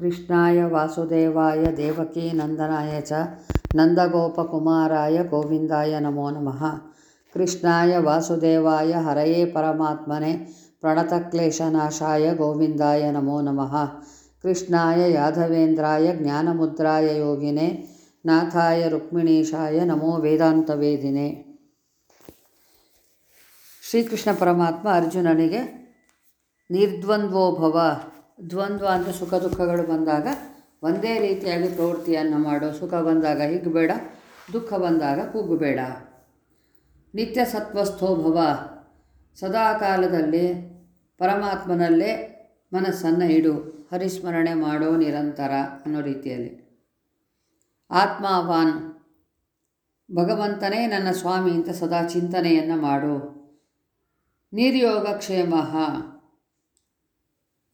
ಕೃಷ್ಣಾಯ ವಾಸುದೇವಾಯ ದೇವಕೀ ನಂದನಾಯ ಚ ನಂದಗೋಪಕುಮಾರಾಯ ಗೋವಿಂದಾಯ ನಮೋ ನಮಃ ಕೃಷ್ಣಾಯ ವಾಸುದೇವಾಯ ಹರಯೇ ಪರಮಾತ್ಮನೆ ಪ್ರಣತಕ್ಲೇಶನಾಶಾಯ ಗೋವಿಂದಾಯ ನಮೋ ನಮಃ ಕೃಷ್ಣಾಯ ಯಾದವೇಂದ್ರಾಯ ಜ್ಞಾನಮುದ್ರಾಯ ಯೋಗಿನೆ ನಾಥಾಯ ರುಕ್ಮಿಣೀಶಾಯ ನಮೋ ವೇದಾಂತವೇದಿನೆ ಶ್ರೀಕೃಷ್ಣ ಪರಮಾತ್ಮ ಅರ್ಜುನನಿಗೆ ನಿರ್ದ್ವಂದ್ವೋ ಭವ ದ್ವಂದ್ವ ಅಂದರೆ ಸುಖ ದುಃಖಗಳು ಬಂದಾಗ ಒಂದೇ ರೀತಿಯಾಗಿ ಪ್ರವೃತ್ತಿಯನ್ನು ಮಾಡು ಸುಖ ಬಂದಾಗ ಹಿಗ್ಬೇಡ ದುಃಖ ಬಂದಾಗ ಕುಗ್ಗಬೇಡ ನಿತ್ಯ ಸತ್ವಸ್ಥೋಭವ ಸದಾ ಕಾಲದಲ್ಲಿ ಪರಮಾತ್ಮನಲ್ಲೇ ಮನಸ್ಸನ್ನು ಇಡು, ಹರಿಸ್ಮರಣೆ ಮಾಡೋ ನಿರಂತರ ಅನ್ನೋ ರೀತಿಯಲ್ಲಿ. ಆತ್ಮಾವಾನ್. ಭಗವಂತನೇ ನನ್ನ ಸ್ವಾಮಿ ಅಂತ ಸದಾ ಚಿಂತನೆಯನ್ನು ಮಾಡು. ನಿರ್ಯೋಗಕ್ಷೇಮ.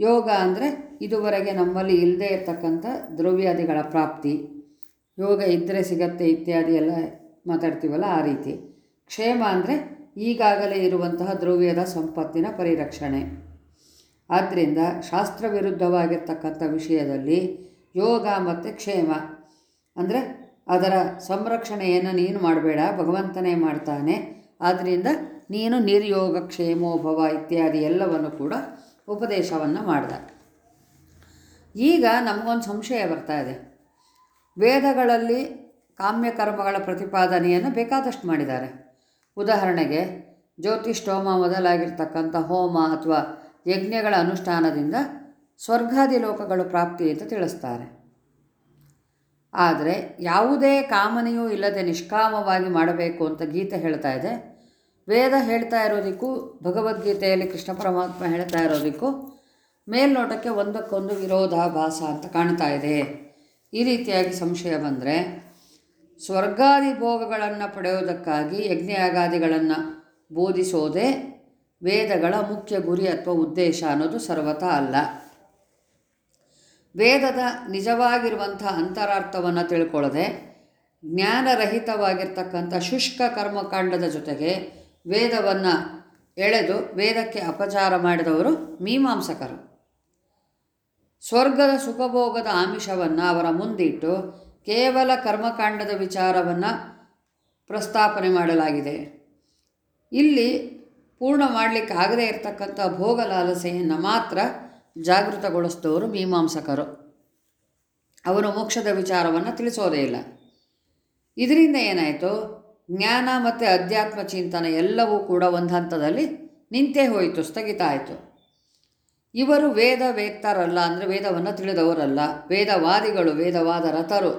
ಯೋಗ ಅಂದರೆ ಇದುವರೆಗೆ ನಮ್ಮಲ್ಲಿ ಇಲ್ಲದೇ ಇರತಕ್ಕಂಥ ದ್ರವ್ಯಾದಿಗಳ ಪ್ರಾಪ್ತಿ. ಯೋಗ ಇದ್ದರೆ ಸಿಗತ್ತೆ ಇತ್ಯಾದಿ ಎಲ್ಲ ಮಾತಾಡ್ತೀವಲ್ಲ ಆ ರೀತಿ. ಕ್ಷೇಮ ಅಂದರೆ ಈಗಾಗಲೇ ಇರುವಂತಹ ದ್ರವ್ಯದ ಸಂಪತ್ತಿನ ಪರಿರಕ್ಷಣೆ. ಆದ್ದರಿಂದ ಶಾಸ್ತ್ರ ವಿರುದ್ಧವಾಗಿರ್ತಕ್ಕಂಥ ವಿಷಯದಲ್ಲಿ ಯೋಗ ಮತ್ತು ಕ್ಷೇಮ ಅಂದರೆ ಅದರ ಸಂರಕ್ಷಣೆಯನ್ನು ನೀನು ಮಾಡಬೇಡ, ಭಗವಂತನೇ ಮಾಡ್ತಾನೆ. ಆದ್ದರಿಂದ ನೀನು ನಿರ್ಯೋಗ, ಕ್ಷೇಮೋಭವ ಇತ್ಯಾದಿ ಎಲ್ಲವನ್ನು ಕೂಡ ಉಪದೇಶವನ್ನು ಮಾಡಿದ. ಈಗ ನಮಗೊಂದು ಸಂಶಯ ಬರ್ತಾ ಇದೆ. ವೇದಗಳಲ್ಲಿ ಕಾಮ್ಯಕರ್ಮಗಳ ಪ್ರತಿಪಾದನೆಯನ್ನು ಬೇಕಾದಷ್ಟು ಮಾಡಿದ್ದಾರೆ. ಉದಾಹರಣೆಗೆ, ಜ್ಯೋತಿಷ್ಠೋಮ ಮೊದಲಾಗಿರ್ತಕ್ಕಂಥ ಹೋಮ ಅಥವಾ ಯಜ್ಞಗಳ ಅನುಷ್ಠಾನದಿಂದ ಸ್ವರ್ಗಾದಿ ಲೋಕಗಳು ಪ್ರಾಪ್ತಿ ಅಂತ ತಿಳಿಸ್ತಾರೆ. ಆದರೆ ಯಾವುದೇ ಕಾಮನೆಯೂ ಇಲ್ಲದೆ ನಿಷ್ಕಾಮವಾಗಿ ಮಾಡಬೇಕು ಅಂತ ಗೀತೆ ಹೇಳ್ತಾ ಇದೆ. ವೇದ ಹೇಳ್ತಾ ಇರೋದಕ್ಕೂ, ಭಗವದ್ಗೀತೆಯಲ್ಲಿ ಕೃಷ್ಣ ಪರಮಾತ್ಮ ಹೇಳ್ತಾ ಇರೋದಕ್ಕೂ ಮೇಲ್ನೋಟಕ್ಕೆ ಒಂದಕ್ಕೊಂದು ವಿರೋಧಾಭಾಸ ಅಂತ ಕಾಣ್ತಾ ಇದೆ. ಈ ರೀತಿಯಾಗಿ ಸಂಶಯ ಬಂದರೆ, ಸ್ವರ್ಗಾದಿ ಭೋಗಗಳನ್ನು ಪಡೆಯೋದಕ್ಕಾಗಿ ಯಜ್ಞಯಾಗಾದಿಗಳನ್ನು ಬೋಧಿಸೋದೇ ವೇದಗಳ ಮುಖ್ಯ ಗುರಿ ಅಥವಾ ಉದ್ದೇಶ ಅನ್ನೋದು ಸರ್ವತ ಅಲ್ಲ. ವೇದದ ನಿಜವಾಗಿರುವಂಥ ಅಂತರಾರ್ಥವನ್ನು ತಿಳ್ಕೊಳ್ಳದೆ, ಜ್ಞಾನರಹಿತವಾಗಿರ್ತಕ್ಕಂಥ ಶುಷ್ಕ ಕರ್ಮಕಾಂಡದ ಜೊತೆಗೆ ವೇದವನ್ನು ಎಳೆದು ವೇದಕ್ಕೆ ಅಪಚಾರ ಮಾಡಿದವರು ಮೀಮಾಂಸಕರು. ಸ್ವರ್ಗದ ಸುಖಭೋಗದ ಆಮಿಷವನ್ನು ಅವರ ಮುಂದಿಟ್ಟು ಕೇವಲ ಕರ್ಮಕಾಂಡದ ವಿಚಾರವನ್ನು ಪ್ರಸ್ತಾಪನೆ ಮಾಡಲಾಗಿದೆ. ಇಲ್ಲಿ ಪೂರ್ಣ ಮಾಡಲಿಕ್ಕೆ ಆಗದೇ ಇರತಕ್ಕಂಥ ಭೋಗ ಲಾಲಸೆಯನ್ನು ಮಾತ್ರ ಜಾಗೃತಗೊಳಿಸಿದವರು ಮೀಮಾಂಸಕರು. ಅವರು ಮೋಕ್ಷದ ವಿಚಾರವನ್ನು ತಿಳಿಸೋದೇ ಇಲ್ಲ. ಇದರಿಂದ ಏನಾಯಿತು? ಜ್ಞಾನ ಮತ್ತು ಅಧ್ಯಾತ್ಮ ಚಿಂತನೆ ಎಲ್ಲವೂ ಕೂಡ ಒಂದು ಹಂತದಲ್ಲಿ ನಿಂತೇ ಹೋಯಿತು, ಸ್ಥಗಿತ ಆಯಿತು. ಇವರು ವೇದ ವೇತ್ತರಲ್ಲ ಅಂದರೆ ವೇದವನ್ನು ತಿಳಿದವರಲ್ಲ, ವೇದವಾದಿಗಳು, ವೇದವಾದ ರಥರು.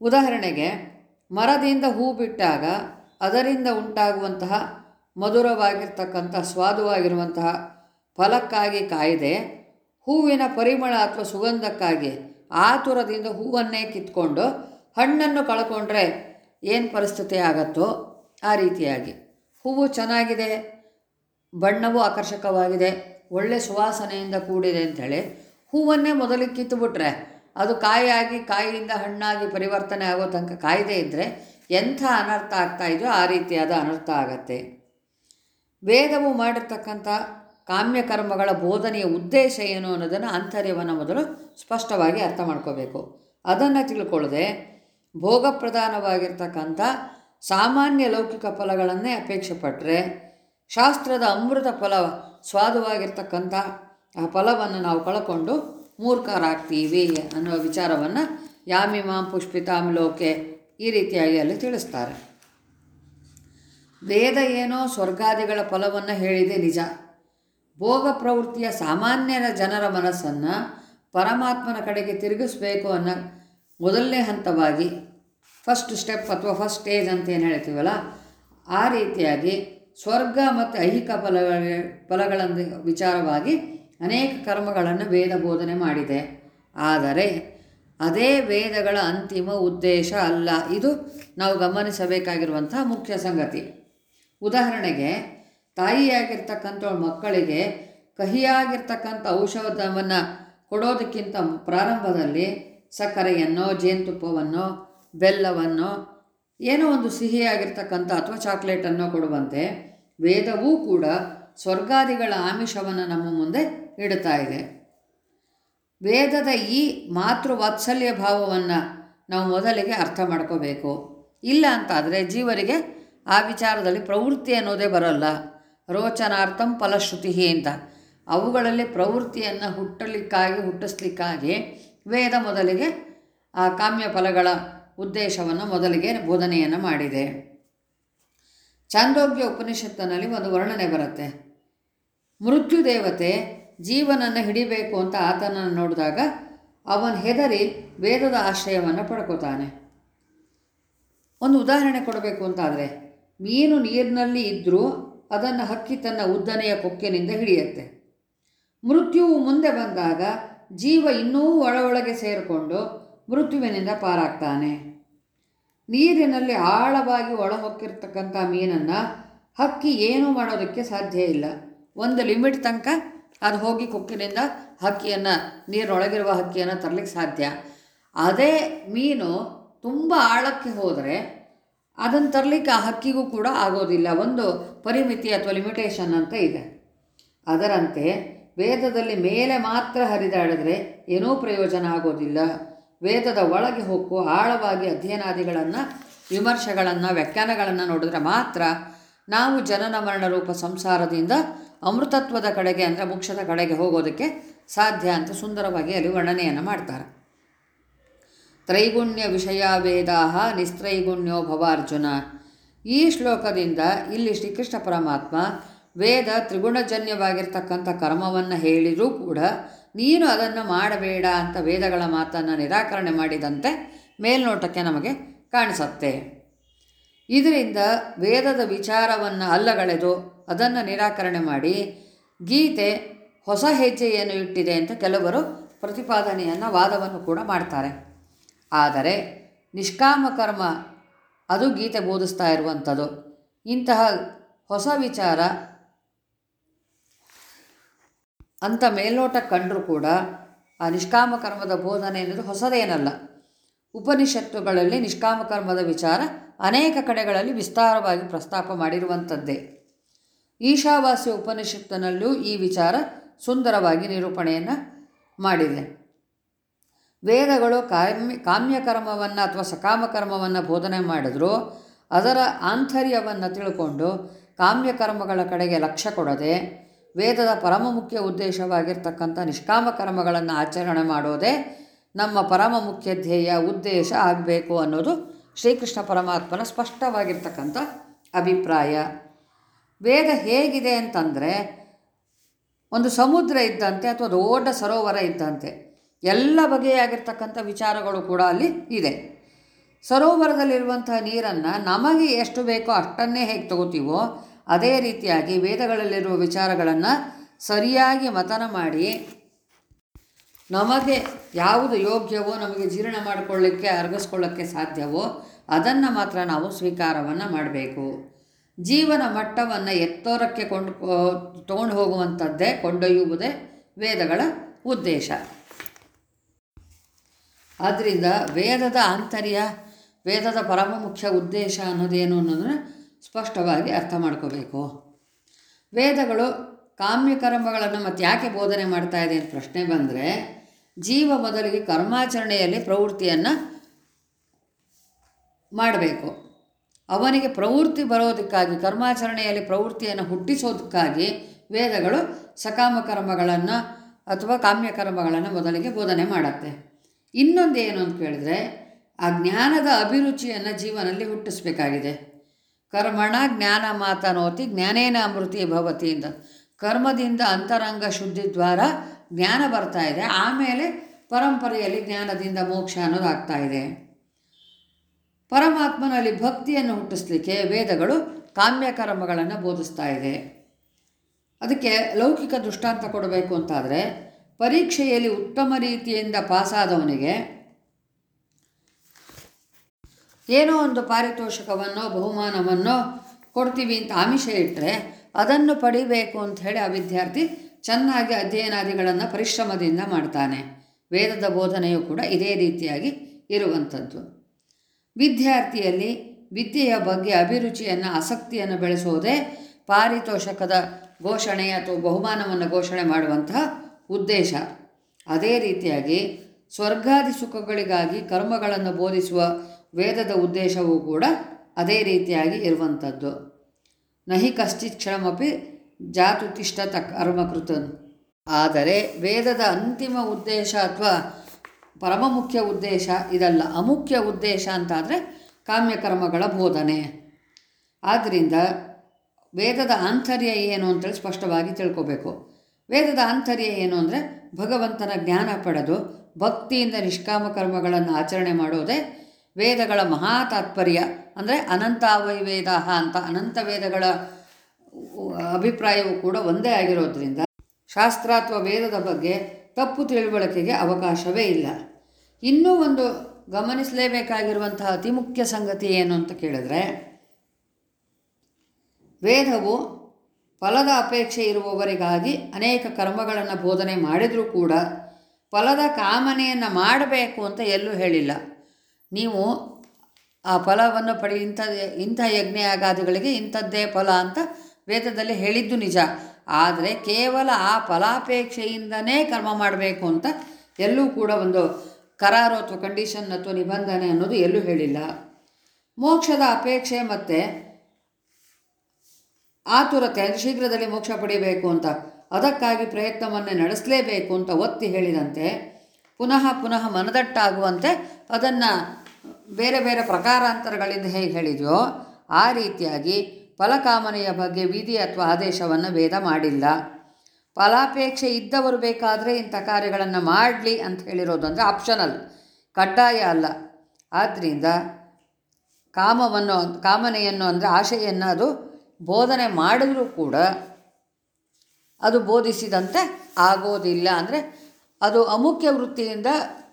ಉದಾಹರಣೆಗೆ, ಮರದಿಂದ ಹೂ ಬಿಟ್ಟಾಗ ಅದರಿಂದ ಉಂಟಾಗುವಂತಹ ಮಧುರವಾಗಿರ್ತಕ್ಕಂಥ ಸ್ವಾದುವಾಗಿರುವಂತಹ ಫಲಕ್ಕಾಗಿ ಕಾಯ್ದೆ, ಹೂವಿನ ಪರಿಮಳ ಅಥವಾ ಸುಗಂಧಕ್ಕಾಗಿ ಆತುರದಿಂದ ಹೂವನ್ನೇ ಕಿತ್ಕೊಂಡು ಹಣ್ಣನ್ನು ಕಳ್ಕೊಂಡ್ರೆ ಏನು ಪರಿಸ್ಥಿತಿ ಆಗತ್ತೋ ಆ ರೀತಿಯಾಗಿ. ಹೂವು ಚೆನ್ನಾಗಿದೆ, ಬಣ್ಣವೂ ಆಕರ್ಷಕವಾಗಿದೆ, ಒಳ್ಳೆ ಸುವಾಸನೆಯಿಂದ ಕೂಡಿದೆ ಅಂಥೇಳಿ ಹೂವನ್ನೇ ಮೊದಲಿಗೆ ಕಿತ್ತುಬಿಟ್ರೆ ಅದು ಕಾಯಿಯಾಗಿ, ಕಾಯಿಯಿಂದ ಹಣ್ಣಾಗಿ ಪರಿವರ್ತನೆ ಆಗೋ ತನಕ ಕಾಯ್ದೆ ಇದ್ದರೆ ಎಂಥ ಅನರ್ಥ ಆಗ್ತಾ ಇದೆಯೋ ಆ ರೀತಿಯಾದ ಅನರ್ಥ ಆಗತ್ತೆ. ವೇದವು ಮಾಡಿರ್ತಕ್ಕಂಥ ಕಾಮ್ಯಕರ್ಮಗಳ ಬೋಧನೆಯ ಉದ್ದೇಶ ಏನು ಅನ್ನೋದನ್ನು ಆಂತರ್ಯವನ್ನು ಮೊದಲು ಸ್ಪಷ್ಟವಾಗಿ ಅರ್ಥ ಮಾಡ್ಕೋಬೇಕು. ಅದನ್ನು ತಿಳ್ಕೊಳ್ಳದೆ ಭೋಗಪ್ರಧಾನವಾಗಿರ್ತಕ್ಕಂಥ ಸಾಮಾನ್ಯ ಲೌಕಿಕ ಫಲಗಳನ್ನೇ ಅಪೇಕ್ಷೆ ಪಟ್ಟರೆ ಶಾಸ್ತ್ರದ ಅಮೃತ ಫಲ ಸ್ವಾದವಾಗಿರ್ತಕ್ಕಂಥ ಆ ಫಲವನ್ನು ನಾವು ಕಳ್ಕೊಂಡು ಮೂರ್ಖರಾಗ್ತೀವಿ ಅನ್ನುವ ವಿಚಾರವನ್ನು ಯಾಮಿಮಾಂ ಪುಷ್ಪಿತಾಂ ಲೋಕೆ ಈ ರೀತಿಯಾಗಿ ಅಲ್ಲಿ ತಿಳಿಸ್ತಾರೆ. ವೇದ ಏನೋ ಸ್ವರ್ಗಾದಿಗಳ ಫಲವನ್ನು ಹೇಳಿದೆ ನಿಜ. ಭೋಗ ಪ್ರವೃತ್ತಿಯ ಸಾಮಾನ್ಯರ ಜನರ ಮನಸ್ಸನ್ನು ಪರಮಾತ್ಮನ ಕಡೆಗೆ ತಿರುಗಿಸ್ಬೇಕು ಅನ್ನೋ ಮೊದಲನೇ ಹಂತವಾಗಿ ಫಸ್ಟ್ ಸ್ಟೆಪ್ ಅಥವಾ ಫಸ್ಟ್ ಸ್ಟೇಜ್ ಅಂತ ಏನು ಹೇಳ್ತೀವಲ್ಲ, ಆ ರೀತಿಯಾಗಿ ಸ್ವರ್ಗ ಮತ್ತು ಐಹಿಕ ಫಲಗಳ ಫಲಗಳನ್ನು ವಿಚಾರವಾಗಿ ಅನೇಕ ಕರ್ಮಗಳನ್ನು ವೇದ ಬೋಧನೆ ಮಾಡಿದೆ. ಆದರೆ ಅದೇ ವೇದಗಳ ಅಂತಿಮ ಉದ್ದೇಶ ಅಲ್ಲ. ಇದು ನಾವು ಗಮನಿಸಬೇಕಾಗಿರುವಂಥ ಮುಖ್ಯ ಸಂಗತಿ. ಉದಾಹರಣೆಗೆ ತಾಯಿಯಾಗಿರ್ತಕ್ಕಂಥ ಮಕ್ಕಳಿಗೆ ಕಹಿಯಾಗಿರ್ತಕ್ಕಂಥ ಔಷಧವನ್ನು ಕೊಡೋದಕ್ಕಿಂತ ಪ್ರಾರಂಭದಲ್ಲಿ ಸಕ್ಕರೆಯನ್ನು, ಜೇನುತುಪ್ಪವನ್ನು, ಬೆಲ್ಲವನ್ನು, ಏನೋ ಒಂದು ಸಿಹಿಯಾಗಿರ್ತಕ್ಕಂಥ ಅಥವಾ ಚಾಕ್ಲೇಟನ್ನು ಕೊಡುವಂತೆ ವೇದವೂ ಕೂಡ ಸ್ವರ್ಗಾದಿಗಳ ಆಮಿಷವನ್ನು ನಮ್ಮ ಮುಂದೆ ಇಡ್ತಾ ಇದೆ. ವೇದದ ಈ ಮಾತೃ ವಾತ್ಸಲ್ಯ ಭಾವವನ್ನು ನಾವು ಮೊದಲಿಗೆ ಅರ್ಥ ಮಾಡ್ಕೋಬೇಕು. ಇಲ್ಲ ಅಂತಾದರೆ ಜೀವರಿಗೆ ಆ ವಿಚಾರದಲ್ಲಿ ಪ್ರವೃತ್ತಿ ಅನ್ನೋದೇ ಬರಲ್ಲ. ರೋಚನಾರ್ಥಂ ಫಲಶ್ರುತಿ ಅಂತ. ಅವುಗಳಲ್ಲಿ ಪ್ರವೃತ್ತಿಯನ್ನು ಹುಟ್ಟಲಿಕ್ಕಾಗಿ, ಹುಟ್ಟಿಸ್ಲಿಕ್ಕಾಗಿ ವೇದ ಮೊದಲಿಗೆ ಆ ಕಾಮ್ಯ ಫಲಗಳ ಉದ್ದೇಶವನ್ನು ಮೊದಲಿಗೆ ಬೋಧನೆಯನ್ನು ಮಾಡಿದೆ. ಚಾಂದೋಗ್ಯ ಉಪನಿಷತ್ತಿನಲ್ಲಿ ಒಂದು ವರ್ಣನೆ ಬರುತ್ತೆ. ಮೃತ್ಯು ದೇವತೆ ಜೀವನನ್ನು ಹಿಡಿಬೇಕು ಅಂತ ಆತನನ್ನು ನೋಡಿದಾಗ ಅವನು ಹೆದರಿ ವೇದದ ಆಶ್ರಯವನ್ನು ಪಡ್ಕೋತಾನೆ. ಒಂದು ಉದಾಹರಣೆ ಕೊಡಬೇಕು ಅಂತಾದರೆ, ಮೀನು ನೀರಿನಲ್ಲಿ ಇದ್ದರೂ ಅದನ್ನು ಹಕ್ಕಿ ತನ್ನ ಉದ್ದನೆಯ ಕೊಕ್ಕೆನಿಂದ ಹಿಡಿಯುತ್ತೆ. ಮೃತ್ಯುವು ಮುಂದೆ ಬಂದಾಗ ಜೀವ ಇನ್ನೂ ಒಳ ಒಳಗೆ ಸೇರಿಕೊಂಡು ಮೃತ್ಯುವಿನಿಂದ ಪಾರಾಗ್ತಾನೆ. ನೀರಿನಲ್ಲಿ ಆಳವಾಗಿ ಒಳಹೊಕ್ಕಿರ್ತಕ್ಕಂಥ ಮೀನನ್ನು ಹಕ್ಕಿ ಏನೂ ಮಾಡೋದಕ್ಕೆ ಸಾಧ್ಯ ಇಲ್ಲ. ಒಂದು ಲಿಮಿಟ್ ತನಕ ಅದು ಹೋಗಿ ಕೊಕ್ಕಿನಿಂದ ಹಕ್ಕಿಯನ್ನು, ನೀರಿನೊಳಗಿರುವ ಹಕ್ಕಿಯನ್ನು ತರಲಿಕ್ಕೆ ಸಾಧ್ಯ. ಅದೇ ಮೀನು ತುಂಬ ಆಳಕ್ಕೆ ಹೋದರೆ ಅದನ್ನು ತರಲಿಕ್ಕೆ ಆ ಹಕ್ಕಿಗೂ ಕೂಡ ಆಗೋದಿಲ್ಲ. ಒಂದು ಪರಿಮಿತಿ ಅಥವಾ ಲಿಮಿಟೇಷನ್ ಅಂತ ಇದೆ. ಅದರಂತೆ ವೇದದಲ್ಲಿ ಮೇಲೆ ಮಾತ್ರ ಹರಿದಾಡಿದರೆ ಏನೂ ಪ್ರಯೋಜನ ಆಗೋದಿಲ್ಲ. ವೇದದ ಒಳಗೆ ಹೊಕ್ಕು ಆಳವಾಗಿ ಅಧ್ಯಯನಾದಿಗಳನ್ನು, ವಿಮರ್ಶೆಗಳನ್ನು, ವ್ಯಾಖ್ಯಾನಗಳನ್ನು ನೋಡಿದ್ರೆ ಮಾತ್ರ ನಾವು ಜನನ ಮರಣ ರೂಪ ಸಂಸಾರದಿಂದ ಅಮೃತತ್ವದ ಕಡೆಗೆ ಅಂದರೆ ಮೋಕ್ಷದ ಕಡೆಗೆ ಹೋಗೋದಕ್ಕೆ ಸಾಧ್ಯ ಅಂತ ಸುಂದರವಾಗಿ ಅಲ್ಲಿ ವರ್ಣನೆಯನ್ನು ಮಾಡ್ತಾರೆ. ತ್ರೈಗುಣ್ಯ ವಿಷಯ ವೇದಾಹ ನಿಸ್ತ್ರೈಗುಣ್ಯೋ ಭವಾರ್ಜುನ. ಈ ಶ್ಲೋಕದಿಂದ ಇಲ್ಲಿ ಶ್ರೀಕೃಷ್ಣ ಪರಮಾತ್ಮ ವೇದ ತ್ರಿಗುಣಜನ್ಯವಾಗಿರ್ತಕ್ಕಂಥ ಕರ್ಮವನ್ನು ಹೇಳಿದರೂ ಕೂಡ ನೀನು ಅದನ್ನು ಮಾಡಬೇಡ ಅಂತ ವೇದಗಳ ಮಾತನ್ನು ನಿರಾಕರಣೆ ಮಾಡಿದಂತೆ ಮೇಲ್ನೋಟಕ್ಕೆ ನಮಗೆ ಕಾಣಿಸುತ್ತೆ. ಇದರಿಂದ ವೇದದ ವಿಚಾರವನ್ನು ಅಲ್ಲಗಳೆದು ಅದನ್ನು ನಿರಾಕರಣೆ ಮಾಡಿ ಗೀತೆ ಹೊಸ ಹೆಜ್ಜೆಯನ್ನು ಇಟ್ಟಿದೆ ಅಂತ ಕೆಲವರು ಪ್ರತಿಪಾದನೆಯನ್ನು ವಾದವನ್ನು ಕೂಡ ಮಾಡ್ತಾರೆ. ಆದರೆ ನಿಷ್ಕಾಮ ಕರ್ಮ ಅದು ಗೀತೆ ಬೋಧಿಸ್ತಾ ಇರುವಂಥದ್ದು. ಇಂತಹ ಹೊಸ ವಿಚಾರ ಅಂತ ಮೇಲ್ನೋಟ ಕಂಡರೂ ಕೂಡ ಆ ನಿಷ್ಕಾಮ ಕರ್ಮದ ಬೋಧನೆ ಅನ್ನೋದು ಹೊಸದೇನಲ್ಲ. ಉಪನಿಷತ್ತುಗಳಲ್ಲಿ ನಿಷ್ಕಾಮ ಕರ್ಮದ ವಿಚಾರ ಅನೇಕ ಕಡೆಗಳಲ್ಲಿ ವಿಸ್ತಾರವಾಗಿ ಪ್ರಸ್ತಾಪ ಮಾಡಿರುವಂಥದ್ದೇ. ಈಶಾವಾಸ್ಯ ಉಪನಿಷತ್ತಿನಲ್ಲೂ ಈ ವಿಚಾರ ಸುಂದರವಾಗಿ ನಿರೂಪಣೆಯನ್ನು ಮಾಡಿದೆ. ವೇದಗಳು ಕಾಮ್ಯ, ಕಾಮ್ಯಕರ್ಮವನ್ನು ಅಥವಾ ಸಕಾಮಕರ್ಮವನ್ನು ಬೋಧನೆ ಮಾಡಿದ್ರು ಅದರ ಆಂತರ್ಯವನ್ನು ತಿಳ್ಕೊಂಡು ಕಾಮ್ಯಕರ್ಮಗಳ ಕಡೆಗೆ ಲಕ್ಷ್ಯ ಕೊಡದೆ ವೇದದ ಪರಮ ಮುಖ್ಯ ಉದ್ದೇಶವಾಗಿರ್ತಕ್ಕಂಥ ನಿಷ್ಕಾಮ ಕರ್ಮಗಳನ್ನು ಆಚರಣೆ ಮಾಡೋದೇ ನಮ್ಮ ಪರಮ ಮುಖ್ಯ ಧ್ಯೇಯ, ಉದ್ದೇಶ ಆಗಬೇಕು ಅನ್ನೋದು ಶ್ರೀಕೃಷ್ಣ ಪರಮಾತ್ಮನ ಸ್ಪಷ್ಟವಾಗಿರ್ತಕ್ಕಂಥ ಅಭಿಪ್ರಾಯ. ವೇದ ಹೇಗಿದೆ ಅಂತಂದರೆ, ಒಂದು ಸಮುದ್ರ ಇದ್ದಂತೆ ಅಥವಾ ದೊಡ್ಡ ಸರೋವರ ಇದ್ದಂತೆ ಎಲ್ಲ ಬಗೆಯಾಗಿರ್ತಕ್ಕಂಥ ವಿಚಾರಗಳು ಕೂಡ ಅಲ್ಲಿ ಇದೆ. ಸರೋವರದಲ್ಲಿರುವಂತಹ ನೀರನ್ನು ನಮಗೆ ಎಷ್ಟು ಬೇಕೋ ಅಷ್ಟನ್ನೇ ಹೇಗೆ ತಗೋತೀವೋ ಅದೇ ರೀತಿಯಾಗಿ ವೇದಗಳಲ್ಲಿರುವ ವಿಚಾರಗಳನ್ನು ಸರಿಯಾಗಿ ಮತನ ಮಾಡಿ ನಮಗೆ ಯಾವುದು ಯೋಗ್ಯವೋ, ನಮಗೆ ಜೀರ್ಣ ಮಾಡಿಕೊಳ್ಳಿಕ್ಕೆ, ಅರಗಿಸ್ಕೊಳ್ಳೋಕ್ಕೆ ಸಾಧ್ಯವೋ, ಅದನ್ನು ಮಾತ್ರ ನಾವು ಸ್ವೀಕಾರವನ್ನು ಮಾಡಬೇಕು. ಜೀವನ ಮಟ್ಟವನ್ನು ಎತ್ತೋರಕ್ಕೆ ಕೊಂಡು ತೊಗೊಂಡು ಹೋಗುವಂಥದ್ದೇ ಕೊಂಡೊಯ್ಯುವುದೇ ವೇದಗಳ ಉದ್ದೇಶ. ಆದ್ದರಿಂದ ವೇದದ ಆಂತರ್ಯ, ವೇದದ ಪರಮ ಮುಖ್ಯ ಉದ್ದೇಶ ಅನ್ನೋದೇನು ಅನ್ನೋದನ್ನು ಸ್ಪಷ್ಟವಾಗಿ ಅರ್ಥ ಮಾಡ್ಕೋಬೇಕು. ವೇದಗಳು ಕಾಮ್ಯ ಕರ್ಮಗಳನ್ನು ಮತ್ತು ಯಾಕೆ ಬೋಧನೆ ಮಾಡ್ತಾ ಇದೆ ಅಂತ ಪ್ರಶ್ನೆ ಬಂದರೆ, ಜೀವ ಮೊದಲಿಗೆ ಕರ್ಮಾಚರಣೆಯಲ್ಲಿ ಪ್ರವೃತ್ತಿಯನ್ನು ಮಾಡಬೇಕು. ಅವನಿಗೆ ಪ್ರವೃತ್ತಿ ಬರೋದಕ್ಕಾಗಿ, ಕರ್ಮಾಚರಣೆಯಲ್ಲಿ ಪ್ರವೃತ್ತಿಯನ್ನು ಹುಟ್ಟಿಸೋದಕ್ಕಾಗಿ ವೇದಗಳು ಸಕಾಮ ಕರ್ಮಗಳನ್ನು ಅಥವಾ ಕಾಮ್ಯ ಕರ್ಮಗಳನ್ನು ಮೊದಲಿಗೆ ಬೋಧನೆ ಮಾಡುತ್ತೆ. ಇನ್ನೊಂದು ಏನು ಅಂತ ಕೇಳಿದ್ರೆ, ಆ ಜ್ಞಾನದ ಅಭಿರುಚಿಯನ್ನು ಜೀವನದಲ್ಲಿ ಹುಟ್ಟಿಸ್ಬೇಕಾಗಿದೆ. ಕರ್ಮಣ ಜ್ಞಾನ ಮಾತನೋತಿ ಜ್ಞಾನೇನ ಅಮೃತಿ ಭವತಿ ಅಂತ. ಕರ್ಮದಿಂದ ಅಂತರಂಗ ಶುದ್ಧಿ ದ್ವಾರ ಜ್ಞಾನ ಬರ್ತಾ ಇದೆ. ಆಮೇಲೆ ಪರಂಪರೆಯಲ್ಲಿ ಜ್ಞಾನದಿಂದ ಮೋಕ್ಷ ಅನ್ನೋದಾಗ್ತಾ ಇದೆ. ಪರಮಾತ್ಮನಲ್ಲಿ ಭಕ್ತಿಯನ್ನು ಹುಟ್ಟಿಸ್ಲಿಕ್ಕೆ ವೇದಗಳು ಕಾಮ್ಯ ಕರ್ಮಗಳನ್ನು ಬೋಧಿಸ್ತಾ ಇದೆ. ಅದಕ್ಕೆ ಲೌಕಿಕ ದೃಷ್ಟಾಂತ ಕೊಡಬೇಕು ಅಂತಾದರೆ ಪರೀಕ್ಷೆಯಲ್ಲಿ ಉತ್ತಮ ರೀತಿಯಿಂದ ಪಾಸಾದವನಿಗೆ ಏನೋ ಒಂದು ಪಾರಿತೋಷಕವನ್ನೋ ಬಹುಮಾನವನ್ನೋ ಕೊಡ್ತೀವಿ ಅಂತ ಆಮಿಷ ಇಟ್ಟರೆ ಅದನ್ನು ಪಡಿಬೇಕು ಅಂತ ಹೇಳಿ ಆ ವಿದ್ಯಾರ್ಥಿ ಚೆನ್ನಾಗಿ ಅಧ್ಯಯನಾದಿಗಳನ್ನು ಪರಿಶ್ರಮದಿಂದ ಮಾಡ್ತಾನೆ. ವೇದದ ಬೋಧನೆಯು ಕೂಡ ಇದೇ ರೀತಿಯಾಗಿ ಇರುವಂಥದ್ದು. ವಿದ್ಯಾರ್ಥಿಯಲ್ಲಿ ವಿದ್ಯೆಯ ಬಗ್ಗೆ ಅಭಿರುಚಿಯನ್ನು, ಆಸಕ್ತಿಯನ್ನು ಬೆಳೆಸುವುದೇ ಪಾರಿತೋಷಕದ ಘೋಷಣೆ ಅಥವಾ ಬಹುಮಾನವನ್ನು ಘೋಷಣೆ ಮಾಡುವಂತಹ ಉದ್ದೇಶ. ಅದೇ ರೀತಿಯಾಗಿ ಸ್ವರ್ಗಾದಿ ಸುಖಗಳಿಗಾಗಿ ಕರ್ಮಗಳನ್ನು ಬೋಧಿಸುವ ವೇದದ ಉದ್ದೇಶವೂ ಕೂಡ ಅದೇ ರೀತಿಯಾಗಿ ಇರುವಂಥದ್ದು. ನಹಿ ಕಶ್ಚಿತ್ ಕ್ಷಣಮಪಿ ತ ಕರ್ಮಕೃತನ್ ಆದರೆ ವೇದದ ಅಂತಿಮ ಉದ್ದೇಶ ಅಥವಾ ಪರಮ ಮುಖ್ಯ ಉದ್ದೇಶ ಇದಲ್ಲ, ಅಮುಖ್ಯ ಉದ್ದೇಶ ಅಂತಾದರೆ ಕಾಮ್ಯಕರ್ಮಗಳ ಬೋಧನೆ. ಆದ್ದರಿಂದ ವೇದದ ಆಂತರ್ಯ ಏನು ಅಂತೇಳಿ ಸ್ಪಷ್ಟವಾಗಿ ತಿಳ್ಕೋಬೇಕು. ವೇದದ ಆಂತರ್ಯ ಏನು ಅಂದರೆ ಭಗವಂತನ ಜ್ಞಾನ ಪಡೆದು ಭಕ್ತಿಯಿಂದ ನಿಷ್ಕಾಮ ಕರ್ಮಗಳನ್ನು ಆಚರಣೆ ಮಾಡೋದೇ ವೇದಗಳ ಮಹಾ ತಾತ್ಪರ್ಯ ಅಂದರೆ ಅನಂತಾವೈ ವೇದ ಅಂತ ಅನಂತ ವೇದಗಳ ಅಭಿಪ್ರಾಯವು ಕೂಡ ಒಂದೇ ಆಗಿರೋದ್ರಿಂದ ಶಾಸ್ತ್ರ ಅಥವಾ ವೇದದ ಬಗ್ಗೆ ತಪ್ಪು ತಿಳುವಳಿಕೆಗೆ ಅವಕಾಶವೇ ಇಲ್ಲ. ಇನ್ನೂ ಒಂದು ಗಮನಿಸಲೇಬೇಕಾಗಿರುವಂತಹ ಅತಿ ಮುಖ್ಯ ಸಂಗತಿ ಏನು ಅಂತ ಕೇಳಿದ್ರೆ, ವೇದವು ಫಲದ ಅಪೇಕ್ಷೆ ಇರುವವರಿಗಾಗಿ ಅನೇಕ ಕರ್ಮಗಳನ್ನು ಬೋಧನೆ ಮಾಡಿದರೂ ಕೂಡ ಫಲದ ಕಾಮನೆಯನ್ನು ಮಾಡಬೇಕು ಅಂತ ಎಲ್ಲೂ ಹೇಳಿಲ್ಲ. ನೀವು ಆ ಫಲವನ್ನು ಪಡಿ ಇಂಥ ಇಂಥ ಯಜ್ಞ ಯಾಗಾದಿಗಳಿಗೆ ಇಂಥದ್ದೇ ಫಲ ಅಂತ ವೇದದಲ್ಲಿ ಹೇಳಿದ್ದು ನಿಜ. ಆದರೆ ಕೇವಲ ಆ ಫಲಾಪೇಕ್ಷೆಯಿಂದನೇ ಕರ್ಮ ಮಾಡಬೇಕು ಅಂತ ಎಲ್ಲೂ ಕೂಡ ಒಂದು ಕರಾರು ಅಥವಾ ಕಂಡೀಷನ್ ಅಥವಾ ನಿಬಂಧನೆ ಅನ್ನೋದು ಎಲ್ಲೂ ಹೇಳಿಲ್ಲ. ಮೋಕ್ಷದ ಅಪೇಕ್ಷೆ ಮತ್ತು ಆತುರತೆ ಅಂದರೆ ಶೀಘ್ರದಲ್ಲಿ ಮೋಕ್ಷ ಪಡಿಬೇಕು ಅಂತ ಅದಕ್ಕಾಗಿ ಪ್ರಯತ್ನವನ್ನೇ ನಡೆಸಲೇಬೇಕು ಅಂತ ಒತ್ತಿ ಹೇಳಿದಂತೆ ಪುನಃ ಪುನಃ ಮನದಟ್ಟಾಗುವಂತೆ ಅದನ್ನು ಬೇರೆ ಬೇರೆ ಪ್ರಕಾರಾಂತರಗಳಿಂದ ಹೇಗೆ ಹೇಳಿದೆಯೋ ಆ ರೀತಿಯಾಗಿ ಫಲಕಾಮನೆಯ ಬಗ್ಗೆ ವಿಧಿ ಅಥವಾ ಆದೇಶವನ್ನು ವೇದ ಮಾಡಿಲ್ಲ. ಫಲಾಪೇಕ್ಷೆ ಇದ್ದವರು ಬೇಕಾದರೆ ಇಂಥ ಕಾರ್ಯಗಳನ್ನು ಮಾಡಲಿ ಅಂತ ಹೇಳಿರೋದು ಅಂದರೆ ಆಪ್ಷನಲ್ ಕಡ್ಡಾಯ ಅಲ್ಲ. ಆದ್ದರಿಂದ ಕಾಮವನ್ನು, ಕಾಮನೆಯನ್ನು ಅಂದರೆ ಆಶೆಯನ್ನು ಅದು ಬೋಧನೆ ಮಾಡಿದ್ರೂ ಕೂಡ ಅದು ಬೋಧಿಸಿದಂತೆ ಆಗೋದಿಲ್ಲ. ಅಂದರೆ ಅದು ಅಮುಖ್ಯ ವೃತ್ತಿಯಿಂದ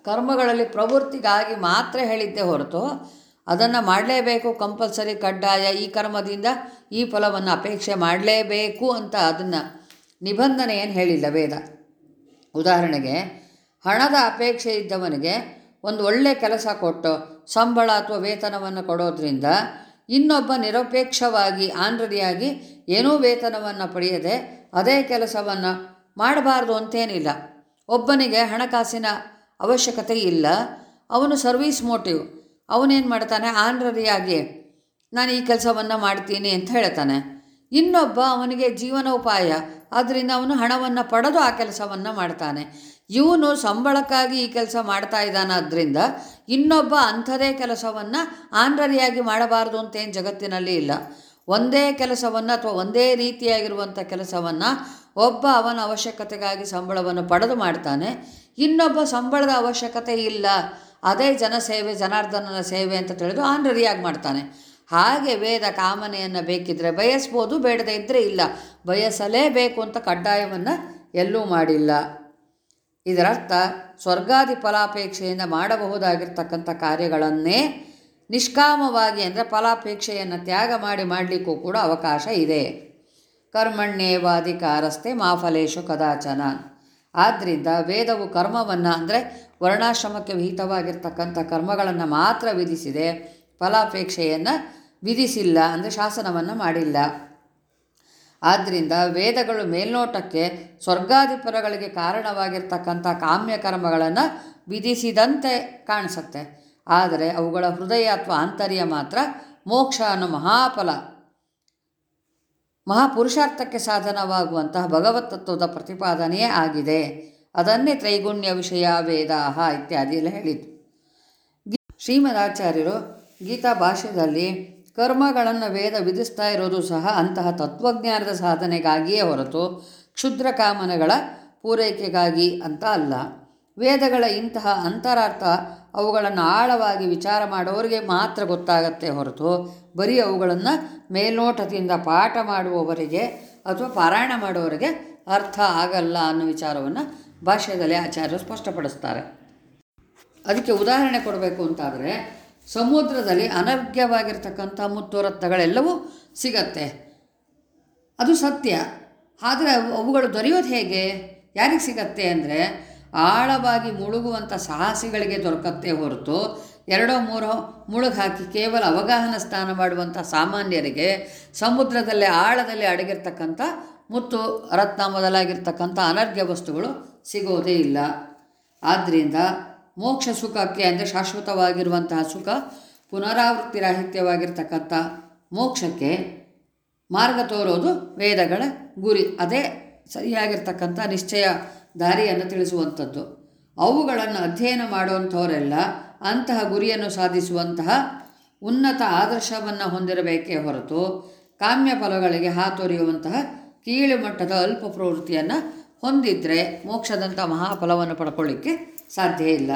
ಕರ್ಮಗಳಲ್ಲಿ ಪ್ರವೃತ್ತಿಗಾಗಿ ಮಾತ್ರ ಹೇಳಿದ್ದೆ ಹೊರತು ಅದನ್ನು ಮಾಡಲೇಬೇಕು ಕಂಪಲ್ಸರಿ ಕಡ್ಡಾಯ ಈ ಕರ್ಮದಿಂದ ಈ ಫಲವನ್ನು ಅಪೇಕ್ಷೆ ಮಾಡಲೇಬೇಕು ಅಂತ ಅದನ್ನು ನಿಬಂಧನೆ ಏನು ಹೇಳಿಲ್ಲ ವೇದ. ಉದಾಹರಣೆಗೆ ಹಣದ ಅಪೇಕ್ಷೆ ಇದ್ದವನಿಗೆ ಒಂದು ಒಳ್ಳೆಯ ಕೆಲಸ ಕೊಟ್ಟು ಸಂಬಳ ಅಥವಾ ವೇತನವನ್ನು ಕೊಡೋದ್ರಿಂದ ಇನ್ನೊಬ್ಬ ನಿರಪೇಕ್ಷವಾಗಿ ಆನ್ರರಿಯಾಗಿ ಏನೂ ವೇತನವನ್ನು ಪಡೆಯದೆ ಅದೇ ಕೆಲಸವನ್ನು ಮಾಡಬಾರ್ದು ಅಂತೇನಿಲ್ಲ. ಒಬ್ಬನಿಗೆ ಹಣಕಾಸಿನ ಅವಶ್ಯಕತೆ ಇಲ್ಲ. ಅವನು ಸರ್ವೀಸ್ ಮೋಟಿವ್. ಅವನೇನು ಮಾಡ್ತಾನೆ? ಆನ್ರರಿಯಾಗಿ ನಾನು ಈ ಕೆಲಸವನ್ನು ಮಾಡ್ತೀನಿ ಅಂತ ಹೇಳ್ತಾನೆ. ಇನ್ನೊಬ್ಬ ಅವನಿಗೆ ಜೀವನೋಪಾಯ. ಆದ್ದರಿಂದ ಅವನು ಹಣವನ್ನು ಪಡೆದು ಆ ಕೆಲಸವನ್ನು ಮಾಡ್ತಾನೆ. ಇವನು ಸಂಬಳಕ್ಕಾಗಿ ಈ ಕೆಲಸ ಮಾಡ್ತಾ ಇದ್ದಾನಾದ್ರಿಂದ ಇನ್ನೊಬ್ಬ ಅಂಥದೇ ಕೆಲಸವನ್ನು ಆನ್ರರಿಯಾಗಿ ಮಾಡಬಾರ್ದು ಅಂತೇನು ಜಗತ್ತಿನಲ್ಲಿ ಇಲ್ಲ. ಒಂದೇ ಕೆಲಸವನ್ನು ಅಥವಾ ಒಂದೇ ರೀತಿಯಾಗಿರುವಂಥ ಕೆಲಸವನ್ನು ಒಬ್ಬ ಅವನ ಅವಶ್ಯಕತೆಗಾಗಿ ಸಂಬಳವನ್ನು ಪಡೆದು ಮಾಡ್ತಾನೆ. ಇನ್ನೊಬ್ಬ ಸಂಬಳದ ಅವಶ್ಯಕತೆ ಇಲ್ಲ. ಅದೇ ಜನಸೇವೆ, ಜನಾರ್ದನನ ಸೇವೆ ಅಂತ ತಿಳಿದು ಆನ್ರರಿಯಾಗಿ ಮಾಡ್ತಾನೆ. ಹಾಗೆ ವೇದ ಕಾಮನೆಯನ್ನು ಬೇಕಿದ್ದರೆ ಬಯಸ್ಬೋದು, ಬೇಡದೇ ಇದ್ದರೆ ಇಲ್ಲ. ಬಯಸಲೇಬೇಕು ಅಂತ ಕಡ್ಡಾಯವನ್ನು ಎಲ್ಲೂ ಮಾಡಿಲ್ಲ. ಇದರರ್ಥ, ಸ್ವರ್ಗಾದಿ ಫಲಾಪೇಕ್ಷೆಯಿಂದ ಮಾಡಬಹುದಾಗಿರ್ತಕ್ಕಂಥ ಕಾರ್ಯಗಳನ್ನೇ ನಿಷ್ಕಾಮವಾಗಿ ಅಂದರೆ ಫಲಾಪೇಕ್ಷೆಯನ್ನು ತ್ಯಾಗ ಮಾಡಿ ಮಾಡಲಿಕ್ಕೂ ಕೂಡ ಅವಕಾಶ ಇದೆ. ಕರ್ಮಣ್ಯೇವಾಧಿಕಾರಸ್ಥೆ ಮಾಫಲೇಶು ಕದಾಚನ. ಆದ್ದರಿಂದ ವೇದವು ಕರ್ಮವನ್ನು ಅಂದರೆ ವರ್ಣಾಶ್ರಮಕ್ಕೆ ವಿಹಿತವಾಗಿರ್ತಕ್ಕಂಥ ಕರ್ಮಗಳನ್ನು ಮಾತ್ರ ವಿಧಿಸಿದೆ, ಫಲಾಪೇಕ್ಷೆಯನ್ನು ವಿಧಿಸಿಲ್ಲ ಅಂದರೆ ಶಾಸನವನ್ನು ಮಾಡಿಲ್ಲ. ಆದ್ದರಿಂದ ವೇದಗಳು ಮೇಲ್ನೋಟಕ್ಕೆ ಸ್ವರ್ಗಾಧಿಪರಗಳಿಗೆ ಕಾರಣವಾಗಿರ್ತಕ್ಕಂಥ ಕಾಮ್ಯ ಕರ್ಮಗಳನ್ನು ವಿಧಿಸಿದಂತೆ ಕಾಣಿಸುತ್ತೆ. ಆದರೆ ಅವುಗಳ ಹೃದಯ ಅಥವಾ ಆಂತರ್ಯ ಮಾತ್ರ ಮೋಕ್ಷ ಅನ್ನೋ ಮಹಾಫಲ ಮಹಾಪುರುಷಾರ್ಥಕ್ಕೆ ಸಾಧನವಾಗುವಂತಹ ಭಗವತತ್ವದ ಪ್ರತಿಪಾದನೆಯೇ ಆಗಿದೆ. ಅದನ್ನೇ ತ್ರೈಗುಣ್ಯ ವಿಷಯ, ವೇದಾಹ ಇತ್ಯಾದಿ ಎಲ್ಲ ಶ್ರೀಮದಾಚಾರ್ಯರು ಗೀತಾ ಭಾಷೆಯಲ್ಲಿ ಕರ್ಮಗಳನ್ನು ವೇದ ವಿಧಿಸ್ತಾ ಇರೋದು ಸಹ ಅಂತಹ ತತ್ವಜ್ಞಾನದ ಸಾಧನೆಗಾಗಿಯೇ ಹೊರತು ಕ್ಷುದ್ರ ಕಾಮನೆಗಳ ಪೂರೈಕೆಗಾಗಿ ಅಂತ ಅಲ್ಲ. ವೇದಗಳ ಇಂತಹ ಅಂತರಾರ್ಥ ಅವುಗಳನ್ನು ಆಳವಾಗಿ ವಿಚಾರ ಮಾಡೋರಿಗೆ ಮಾತ್ರ ಗೊತ್ತಾಗತ್ತೆ ಹೊರತು ಬರೀ ಅವುಗಳನ್ನು ಮೇಲ್ನೋಟದಿಂದ ಪಾಠ ಮಾಡುವವರಿಗೆ ಅಥವಾ ಪಾರಾಯಣ ಮಾಡುವವರಿಗೆ ಅರ್ಥ ಆಗಲ್ಲ ಅನ್ನೋ ವಿಚಾರವನ್ನು ಭಾಷೆಯಲ್ಲಿ ಆಚಾರ್ಯರು ಸ್ಪಷ್ಟಪಡಿಸ್ತಾರೆ. ಅದಕ್ಕೆ ಉದಾಹರಣೆ ಕೊಡಬೇಕು ಅಂತಾದರೆ ಸಮುದ್ರದಲ್ಲಿ ಅನರ್ಘ್ಯವಾಗಿರ್ತಕ್ಕಂಥ ಮುತ್ತು ರತ್ನಗಳೆಲ್ಲವೂ ಸಿಗತ್ತೆ. ಅದು ಸತ್ಯ. ಆದರೆ ಅವು ಅವುಗಳು ದೊರೆಯೋದು ಹೇಗೆ? ಯಾರಿಗೆ ಸಿಗತ್ತೆ ಅಂದರೆ ಆಳವಾಗಿ ಮುಳುಗುವಂಥ ಸಾಹಸಿಗಳಿಗೆ ದೊರಕತ್ತೆ ಹೊರತು ಎರಡೋ ಮೂರೋ ಮುಳುಗು ಹಾಕಿ ಕೇವಲ ಅವಗಾಹನ ಸ್ನಾನ ಮಾಡುವಂಥ ಸಾಮಾನ್ಯರಿಗೆ ಸಮುದ್ರದಲ್ಲೇ ಆಳದಲ್ಲಿ ಅಡಗಿರ್ತಕ್ಕಂಥ ಮುತ್ತು, ರತ್ನ ಮೊದಲಾಗಿರ್ತಕ್ಕಂಥ ಅನರ್ಘ್ಯ ವಸ್ತುಗಳು ಸಿಗೋದೇ ಇಲ್ಲ. ಆದ್ದರಿಂದ ಮೋಕ್ಷ ಸುಖಕ್ಕೆ ಅಂದರೆ ಶಾಶ್ವತವಾಗಿರುವಂತಹ ಸುಖ ಪುನರಾವೃತ್ತಿ ರಾಹಿತ್ಯವಾಗಿರ್ತಕ್ಕಂಥ ಮೋಕ್ಷಕ್ಕೆ ಮಾರ್ಗ ತೋರೋದು ವೇದಗಳ ಗುರಿ. ಅದೇ ಸರಿಯಾಗಿರ್ತಕ್ಕಂಥ ನಿಶ್ಚಯ ದಾರಿಯನ್ನು ತಿಳಿಸುವಂಥದ್ದು. ಅವುಗಳನ್ನು ಅಧ್ಯಯನ ಮಾಡುವಂಥವರೆಲ್ಲ ಅಂತಹ ಗುರಿಯನ್ನು ಸಾಧಿಸುವಂತಹ ಉನ್ನತ ಆದರ್ಶವನ್ನು ಹೊಂದಿರಬೇಕೇ ಹೊರತು ಕಾಮ್ಯ ಫಲಗಳಿಗೆ ಹಾತೊರೆಯುವಂತಹ ಕೀಳು ಮಟ್ಟದ ಅಲ್ಪ ಪ್ರವೃತ್ತಿಯನ್ನು ಹೊಂದಿದ್ರೆ ಮೋಕ್ಷದಂಥ ಮಹಾಫಲವನ್ನು ಪಡ್ಕೊಳ್ಳಿಕ್ಕೆ ಸಾಧ್ಯ ಇಲ್ಲ.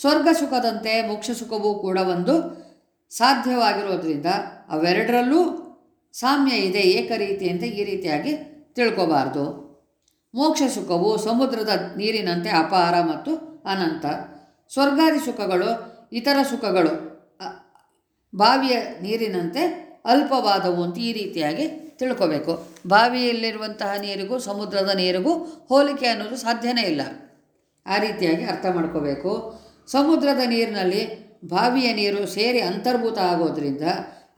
ಸ್ವರ್ಗ ಸುಖದಂತೆ ಮೋಕ್ಷ ಸುಖವೂ ಕೂಡ ಒಂದು ಸಾಧ್ಯವಾಗಿರೋದ್ರಿಂದ ಅವೆರಡರಲ್ಲೂ ಸಾಮ್ಯ ಇದೆ ಏಕರೀತಿ ಅಂತ ಈ ರೀತಿಯಾಗಿ ತಿಳ್ಕೋಬಾರ್ದು. ಮೋಕ್ಷ ಸುಖವು ಸಮುದ್ರದ ನೀರಿನಂತೆ ಅಪಾರ ಮತ್ತು ಅನಂತ. ಸ್ವರ್ಗಾದಿ ಸುಖಗಳು ಇತರ ಸುಖಗಳು ಬಾವಿಯ ನೀರಿನಂತೆ ಅಲ್ಪವಾದವು ಅಂತ ಈ ರೀತಿಯಾಗಿ ತಿಳ್ಕೋಬೇಕು. ಬಾವಿಯಲ್ಲಿರುವಂತಹ ನೀರಿಗೂ ಸಮುದ್ರದ ನೀರಿಗೂ ಹೋಲಿಕೆ ಅನ್ನೋದು ಸಾಧ್ಯನೇ ಇಲ್ಲ. ಆ ರೀತಿಯಾಗಿ ಅರ್ಥ ಮಾಡ್ಕೋಬೇಕು. ಸಮುದ್ರದ ನೀರಿನಲ್ಲಿ ಬಾವಿಯ ನೀರು ಸೇರಿ ಅಂತರ್ಭೂತ ಆಗೋದ್ರಿಂದ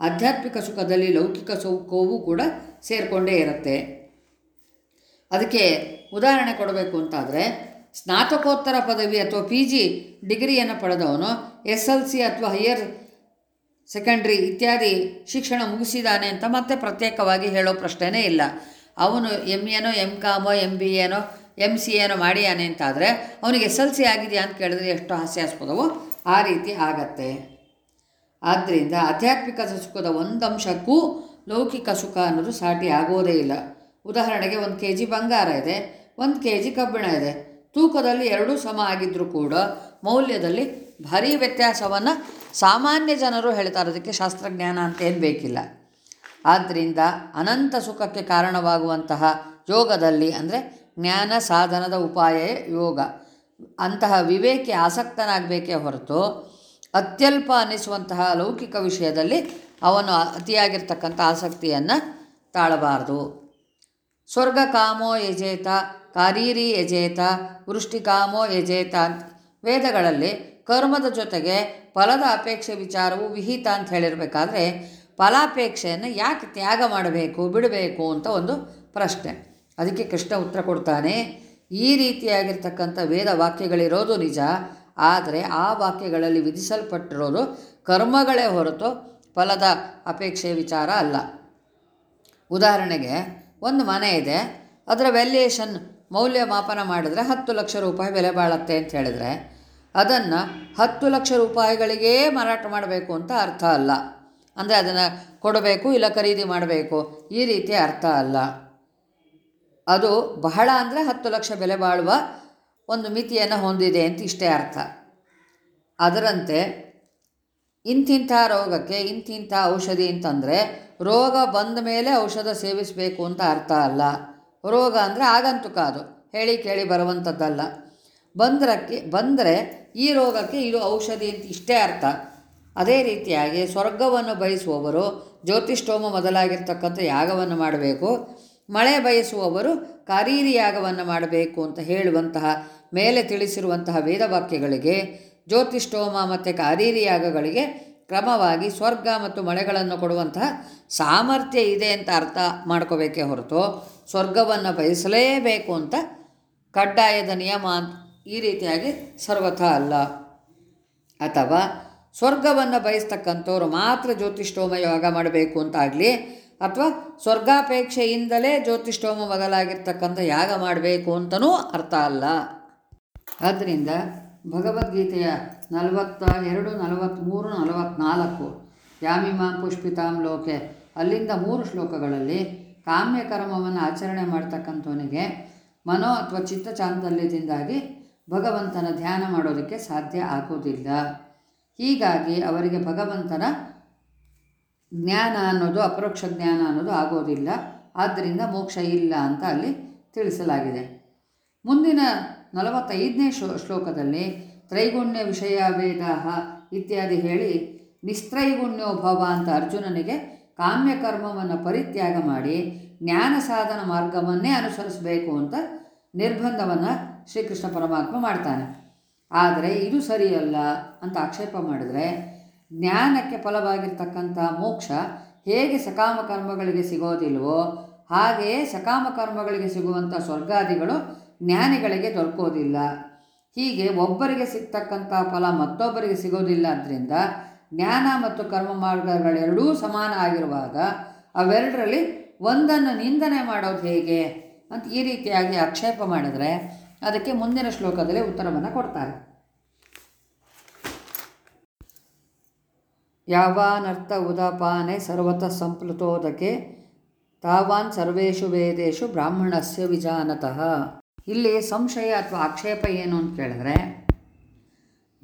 ಆಧ್ಯಾತ್ಮಿಕ ಸುಖದಲ್ಲಿ ಲೌಕಿಕ ಸುಖವೂ ಕೂಡ ಸೇರಿಕೊಂಡೇ ಇರುತ್ತೆ. ಅದಕ್ಕೆ ಉದಾಹರಣೆ ಕೊಡಬೇಕು ಅಂತಾದರೆ, ಸ್ನಾತಕೋತ್ತರ ಪದವಿ ಅಥವಾ ಪಿ ಜಿ ಡಿಗ್ರಿಯನ್ನು ಪಡೆದವನು ಎಸ್ ಎಲ್ ಸಿ ಅಥವಾ ಹೈಯರ್ ಸೆಕೆಂಡ್ರಿ ಇತ್ಯಾದಿ ಶಿಕ್ಷಣ ಮುಗಿಸಿದಾನೆ ಅಂತ ಮತ್ತೆ ಪ್ರತ್ಯೇಕವಾಗಿ ಹೇಳೋ ಪ್ರಶ್ನೆನೇ ಇಲ್ಲ. ಅವನು ಎಂ ಎನೋ ಎಂ ಕಾಮೋ ಎಂ ಬಿ ಏನೋ ಎಂ ಸಿ ಏನೋ ಮಾಡಿಯಾನೆ ಅಂತಾದರೆ, ಅವನಿಗೆ ಎಸ್ ಎಲ್ ಸಿ ಆಗಿದೆಯಾ ಅಂತ ಕೇಳಿದ್ರೆ ಎಷ್ಟು ಹಾಸ್ಯಾಸ್ಪದವೋ ಆ ರೀತಿ ಆಗತ್ತೆ. ಆದ್ದರಿಂದ ಆಧ್ಯಾತ್ಮಿಕ ಸುಖದ ಒಂದು ಅಂಶಕ್ಕೂ ಲೌಕಿಕ ಸುಖ ಅನ್ನೋದು ಸಾಟಿ ಆಗೋದೇ ಇಲ್ಲ. ಉದಾಹರಣೆಗೆ ಒಂದು ಕೆ ಜಿ ಬಂಗಾರ ಇದೆ, ಒಂದು ಕೆ ಜಿ ಕಬ್ಬಿಣ ಇದೆ. ತೂಕದಲ್ಲಿ ಎರಡೂ ಸಮ ಆಗಿದ್ದರೂ ಕೂಡ ಮೌಲ್ಯದಲ್ಲಿ ಭಾರೀ ವ್ಯತ್ಯಾಸವನ್ನು ಸಾಮಾನ್ಯ ಜನರು ಹೇಳ್ತಾರೆ ಅದಕ್ಕೆ ಶಾಸ್ತ್ರಜ್ಞಾನ ಅಂತ ಏನು ಬೇಕಿಲ್ಲ. ಆದ್ದರಿಂದ ಅನಂತ ಸುಖಕ್ಕೆ ಕಾರಣವಾಗುವಂತಹ ಯೋಗದಲ್ಲಿ ಅಂದರೆ ಜ್ಞಾನ ಸಾಧನದ ಉಪಾಯ ಯೋಗ. ಅಂತಹ ವಿವೇಕಿ ಆಸಕ್ತನಾಗಬೇಕೇ ಹೊರತು ಅತ್ಯಲ್ಪ ಅನ್ನಿಸುವಂತಹ ಲೌಕಿಕ ವಿಷಯದಲ್ಲಿ ಅವನು ಅತಿಯಾಗಿರ್ತಕ್ಕಂಥ ಆಸಕ್ತಿಯನ್ನು ತಾಳಬಾರದು. ಸ್ವರ್ಗ ಕಾಮೋ ಯಜೇತ, ಕಾರೀರಿ ಯಜೇತ, ವೃಷ್ಟಿಕಾಮೋ ಯಜೇತ ಅಂತ ವೇದಗಳಲ್ಲಿ ಕರ್ಮದ ಜೊತೆಗೆ ಫಲದ ಅಪೇಕ್ಷೆ ವಿಚಾರವು ವಿಹಿತ ಅಂತ ಹೇಳಿರಬೇಕಾದ್ರೆ ಫಲಾಪೇಕ್ಷೆಯನ್ನು ಯಾಕೆ ತ್ಯಾಗ ಮಾಡಬೇಕು, ಬಿಡಬೇಕು ಅಂತ ಒಂದು ಪ್ರಶ್ನೆ. ಅದಕ್ಕೆ ಕೃಷ್ಣ ಉತ್ತರ ಕೊಡ್ತಾನೆ, ಈ ರೀತಿಯಾಗಿರ್ತಕ್ಕಂಥ ವೇದ ವಾಕ್ಯಗಳಿರೋದು ನಿಜ, ಆದರೆ ಆ ವಾಕ್ಯಗಳಲ್ಲಿ ವಿಧಿಸಲ್ಪಟ್ಟಿರೋದು ಕರ್ಮಗಳೇ ಹೊರತು ಫಲದ ಅಪೇಕ್ಷೆ ವಿಚಾರ ಅಲ್ಲ. ಉದಾಹರಣೆಗೆ ಒಂದು ಮನೆ ಇದೆ. ಅದರ ವ್ಯಾಲ್ಯೂಯೇಷನ್ ಮೌಲ್ಯಮಾಪನ ಮಾಡಿದರೆ ಹತ್ತು ಲಕ್ಷ ರೂಪಾಯಿ ಬೆಲೆ ಬಾಳತ್ತೆ ಅಂತ ಹೇಳಿದರೆ ಅದನ್ನು ಹತ್ತು ಲಕ್ಷ ರೂಪಾಯಿಗಳಿಗೇ ಮಾರಾಟ ಮಾಡಬೇಕು ಅಂತ ಅರ್ಥ ಅಲ್ಲ. ಅಂದರೆ ಅದನ್ನು ಕೊಡಬೇಕು ಇಲ್ಲ ಖರೀದಿ ಮಾಡಬೇಕು. ಈ ರೀತಿ ಅರ್ಥ ಅಲ್ಲ. ಅದು ಬಹಳ ಅಂದರೆ ಹತ್ತು ಲಕ್ಷ ಬೆಲೆ ಬಾಳುವ ಒಂದು ಮಿತಿಯನ್ನು ಹೊಂದಿದೆ ಅಂತ ಇಷ್ಟೇ ಅರ್ಥ. ಅದರಂತೆ ಇಂತಿಂಥ ರೋಗಕ್ಕೆ, ಇಂತಿಂಥ ಔಷಧಿ ಅಂತಂದರೆ ರೋಗ ಬಂದ ಮೇಲೆ ಔಷಧ ಸೇವಿಸಬೇಕು ಅಂತ ಅರ್ಥ ಅಲ್ಲ. ರೋಗ ಅಂದರೆ ಆಗಂತುಕ ಅದು. ಹೇಳಿ ಕೇಳಿ ಬರುವಂಥದ್ದಲ್ಲ. ಬಂದ್ರಕ್ಕೆ, ಬಂದರೆ ಈ ರೋಗಕ್ಕೆ ಇದು ಔಷಧಿ ಅಂತ ಇಷ್ಟೇ ಅರ್ಥ. ಅದೇ ರೀತಿಯಾಗಿ ಸ್ವರ್ಗವನ್ನು ಬಯಸುವವರು, ಜ್ಯೋತಿಷ್ಠೋಮ ಮೊದಲಾಗಿರ್ತಕ್ಕಂಥ ಯಾಗವನ್ನು ಮಾಡಬೇಕು. ಮಳೆ ಬಯಸುವವರು ಕಾರೀರಿ ಯಾಗವನ್ನು ಮಾಡಬೇಕು ಅಂತ ಹೇಳುವಂತಹ, ಮೇಲೆ ತಿಳಿಸಿರುವಂತಹ ವೇದವಾಕ್ಯಗಳಿಗೆ ಜ್ಯೋತಿಷ್ಠೋಮ ಮತ್ತು ಕಾರೀರಿ ಯಾಗಗಳಿಗೆ ಕ್ರಮವಾಗಿ ಸ್ವರ್ಗ ಮತ್ತು ಮಳೆಗಳನ್ನು ಕೊಡುವಂತಹ ಸಾಮರ್ಥ್ಯ ಇದೆ ಅಂತ ಅರ್ಥ ಮಾಡ್ಕೋಬೇಕೇ ಹೊರತು ಸ್ವರ್ಗವನ್ನು ಬಯಸಲೇಬೇಕು ಅಂತ ಕಡ್ಡಾಯದ ನಿಯಮ ಈ ರೀತಿಯಾಗಿ ಸರ್ವಥ ಅಲ್ಲ. ಅಥವಾ ಸ್ವರ್ಗವನ್ನು ಬಯಸ್ತಕ್ಕಂಥವ್ರು ಮಾತ್ರ ಜ್ಯೋತಿಷ್ಠೋಮ ಯೋಗ ಮಾಡಬೇಕು ಅಂತಾಗಲಿ ಅಥವಾ ಸ್ವರ್ಗಾಪೇಕ್ಷೆಯಿಂದಲೇ ಜ್ಯೋತಿಷ್ಠೋಮ ಮೊದಲಾಗಿರ್ತಕ್ಕಂಥ ಯಾಗ ಮಾಡಬೇಕು ಅಂತನೂ ಅರ್ಥ ಅಲ್ಲ. ಆದ್ದರಿಂದ ಭಗವದ್ಗೀತೆಯ ನಲವತ್ತ ಎರಡು ನಲವತ್ತ್ಮೂರು ನಲವತ್ತ್ನಾಲ್ಕು ಯಾಮಿಮಾಂ ಪುಷ್ಪಿತಾಂ ಲೋಕೆ. ಅಲ್ಲಿಂದ ಮೂರು ಶ್ಲೋಕಗಳಲ್ಲಿ ಕಾಮ್ಯ ಕರ್ಮವನ್ನು ಆಚರಣೆ ಮಾಡ್ತಕ್ಕಂಥವನಿಗೆ ಮನೋ ಅಥವಾ ಚಿತ್ತ ಚಾಂದಲ್ಯದಿಂದಾಗಿ ಭಗವಂತನ ಧ್ಯಾನ ಮಾಡೋದಕ್ಕೆ ಸಾಧ್ಯ ಆಗೋದಿಲ್ಲ. ಹೀಗಾಗಿ ಅವರಿಗೆ ಭಗವಂತನ ಜ್ಞಾನ ಅನ್ನೋದು, ಅಪರೋಕ್ಷ ಜ್ಞಾನ ಅನ್ನೋದು ಆಗೋದಿಲ್ಲ. ಆದ್ದರಿಂದ ಮೋಕ್ಷ ಇಲ್ಲ ಅಂತ ಅಲ್ಲಿ ತಿಳಿಸಲಾಗಿದೆ. ಮುಂದಿನ ನಲವತ್ತೈದನೇ ಶ್ಲೋ ಶ್ಲೋಕದಲ್ಲಿ ತ್ರೈಗುಣ್ಯ ವಿಷಯ ವೇದ ಇತ್ಯಾದಿ ಹೇಳಿ ನಿಸ್ತ್ರೈಗುಣ್ಯೋ ಭವ ಅಂತ ಅರ್ಜುನನಿಗೆ ಕಾಮ್ಯ ಕರ್ಮವನ್ನು ಪರಿತ್ಯಾಗ ಮಾಡಿ ಜ್ಞಾನ ಸಾಧನ ಮಾರ್ಗವನ್ನೇ ಅನುಸರಿಸಬೇಕು ಅಂತ ನಿರ್ಬಂಧವನ್ನು ಶ್ರೀಕೃಷ್ಣ ಪರಮಾತ್ಮ ಮಾಡ್ತಾನೆ. ಆದರೆ ಇದು ಸರಿಯಲ್ಲ ಅಂತ ಆಕ್ಷೇಪ ಮಾಡಿದರೆ ಜ್ಞಾನಕ್ಕೆ ಫಲವಾಗಿರ್ತಕ್ಕಂಥ ಮೋಕ್ಷ ಹೇಗೆ ಸಕಾಮ ಕರ್ಮಗಳಿಗೆ ಸಿಗೋದಿಲ್ವೋ ಹಾಗೆಯೇ ಸಕಾಮ ಕರ್ಮಗಳಿಗೆ ಸಿಗುವಂಥ ಸ್ವರ್ಗಾದಿಗಳು ಜ್ಞಾನಿಗಳಿಗೆ ದೊರಕೋದಿಲ್ಲ ಹೀಗೆ ಒಬ್ಬರಿಗೆ ಸಿಗ್ತಕ್ಕಂಥ ಫಲ ಮತ್ತೊಬ್ಬರಿಗೆ ಸಿಗೋದಿಲ್ಲ ಆದ್ದರಿಂದ ಜ್ಞಾನ ಮತ್ತು ಕರ್ಮ ಮಾರ್ಗಗಳೆರಡೂ ಸಮಾನ ಆಗಿರುವಾಗ ಅವೆರಡರಲ್ಲಿ ಒಂದನ್ನು ನಿಂದನೆ ಮಾಡೋದು ಹೇಗೆ ಅಂತ ಈ ರೀತಿಯಾಗಿ ಆಕ್ಷೇಪ ಮಾಡಿದರೆ ಅದಕ್ಕೆ ಮುಂದಿನ ಶ್ಲೋಕದಲ್ಲಿ ಉತ್ತರವನ್ನು ಕೊಡ್ತಾರೆ. ಯಾವಾನರ್ಥ ಉದಾಪಾನೆ ಸರ್ವತಃ ಸಂಪ್ಲುತೋದಕ್ಕೆ ತಾವಾನ್ ಸರ್ವೇಷು ವೇದೇಶು ಬ್ರಾಹ್ಮಣಸ್ಯ ವಿಜಾನತಃ. ಇಲ್ಲಿ ಸಂಶಯ ಅಥವಾ ಆಕ್ಷೇಪ ಏನು ಅಂತ ಕೇಳಿದ್ರೆ,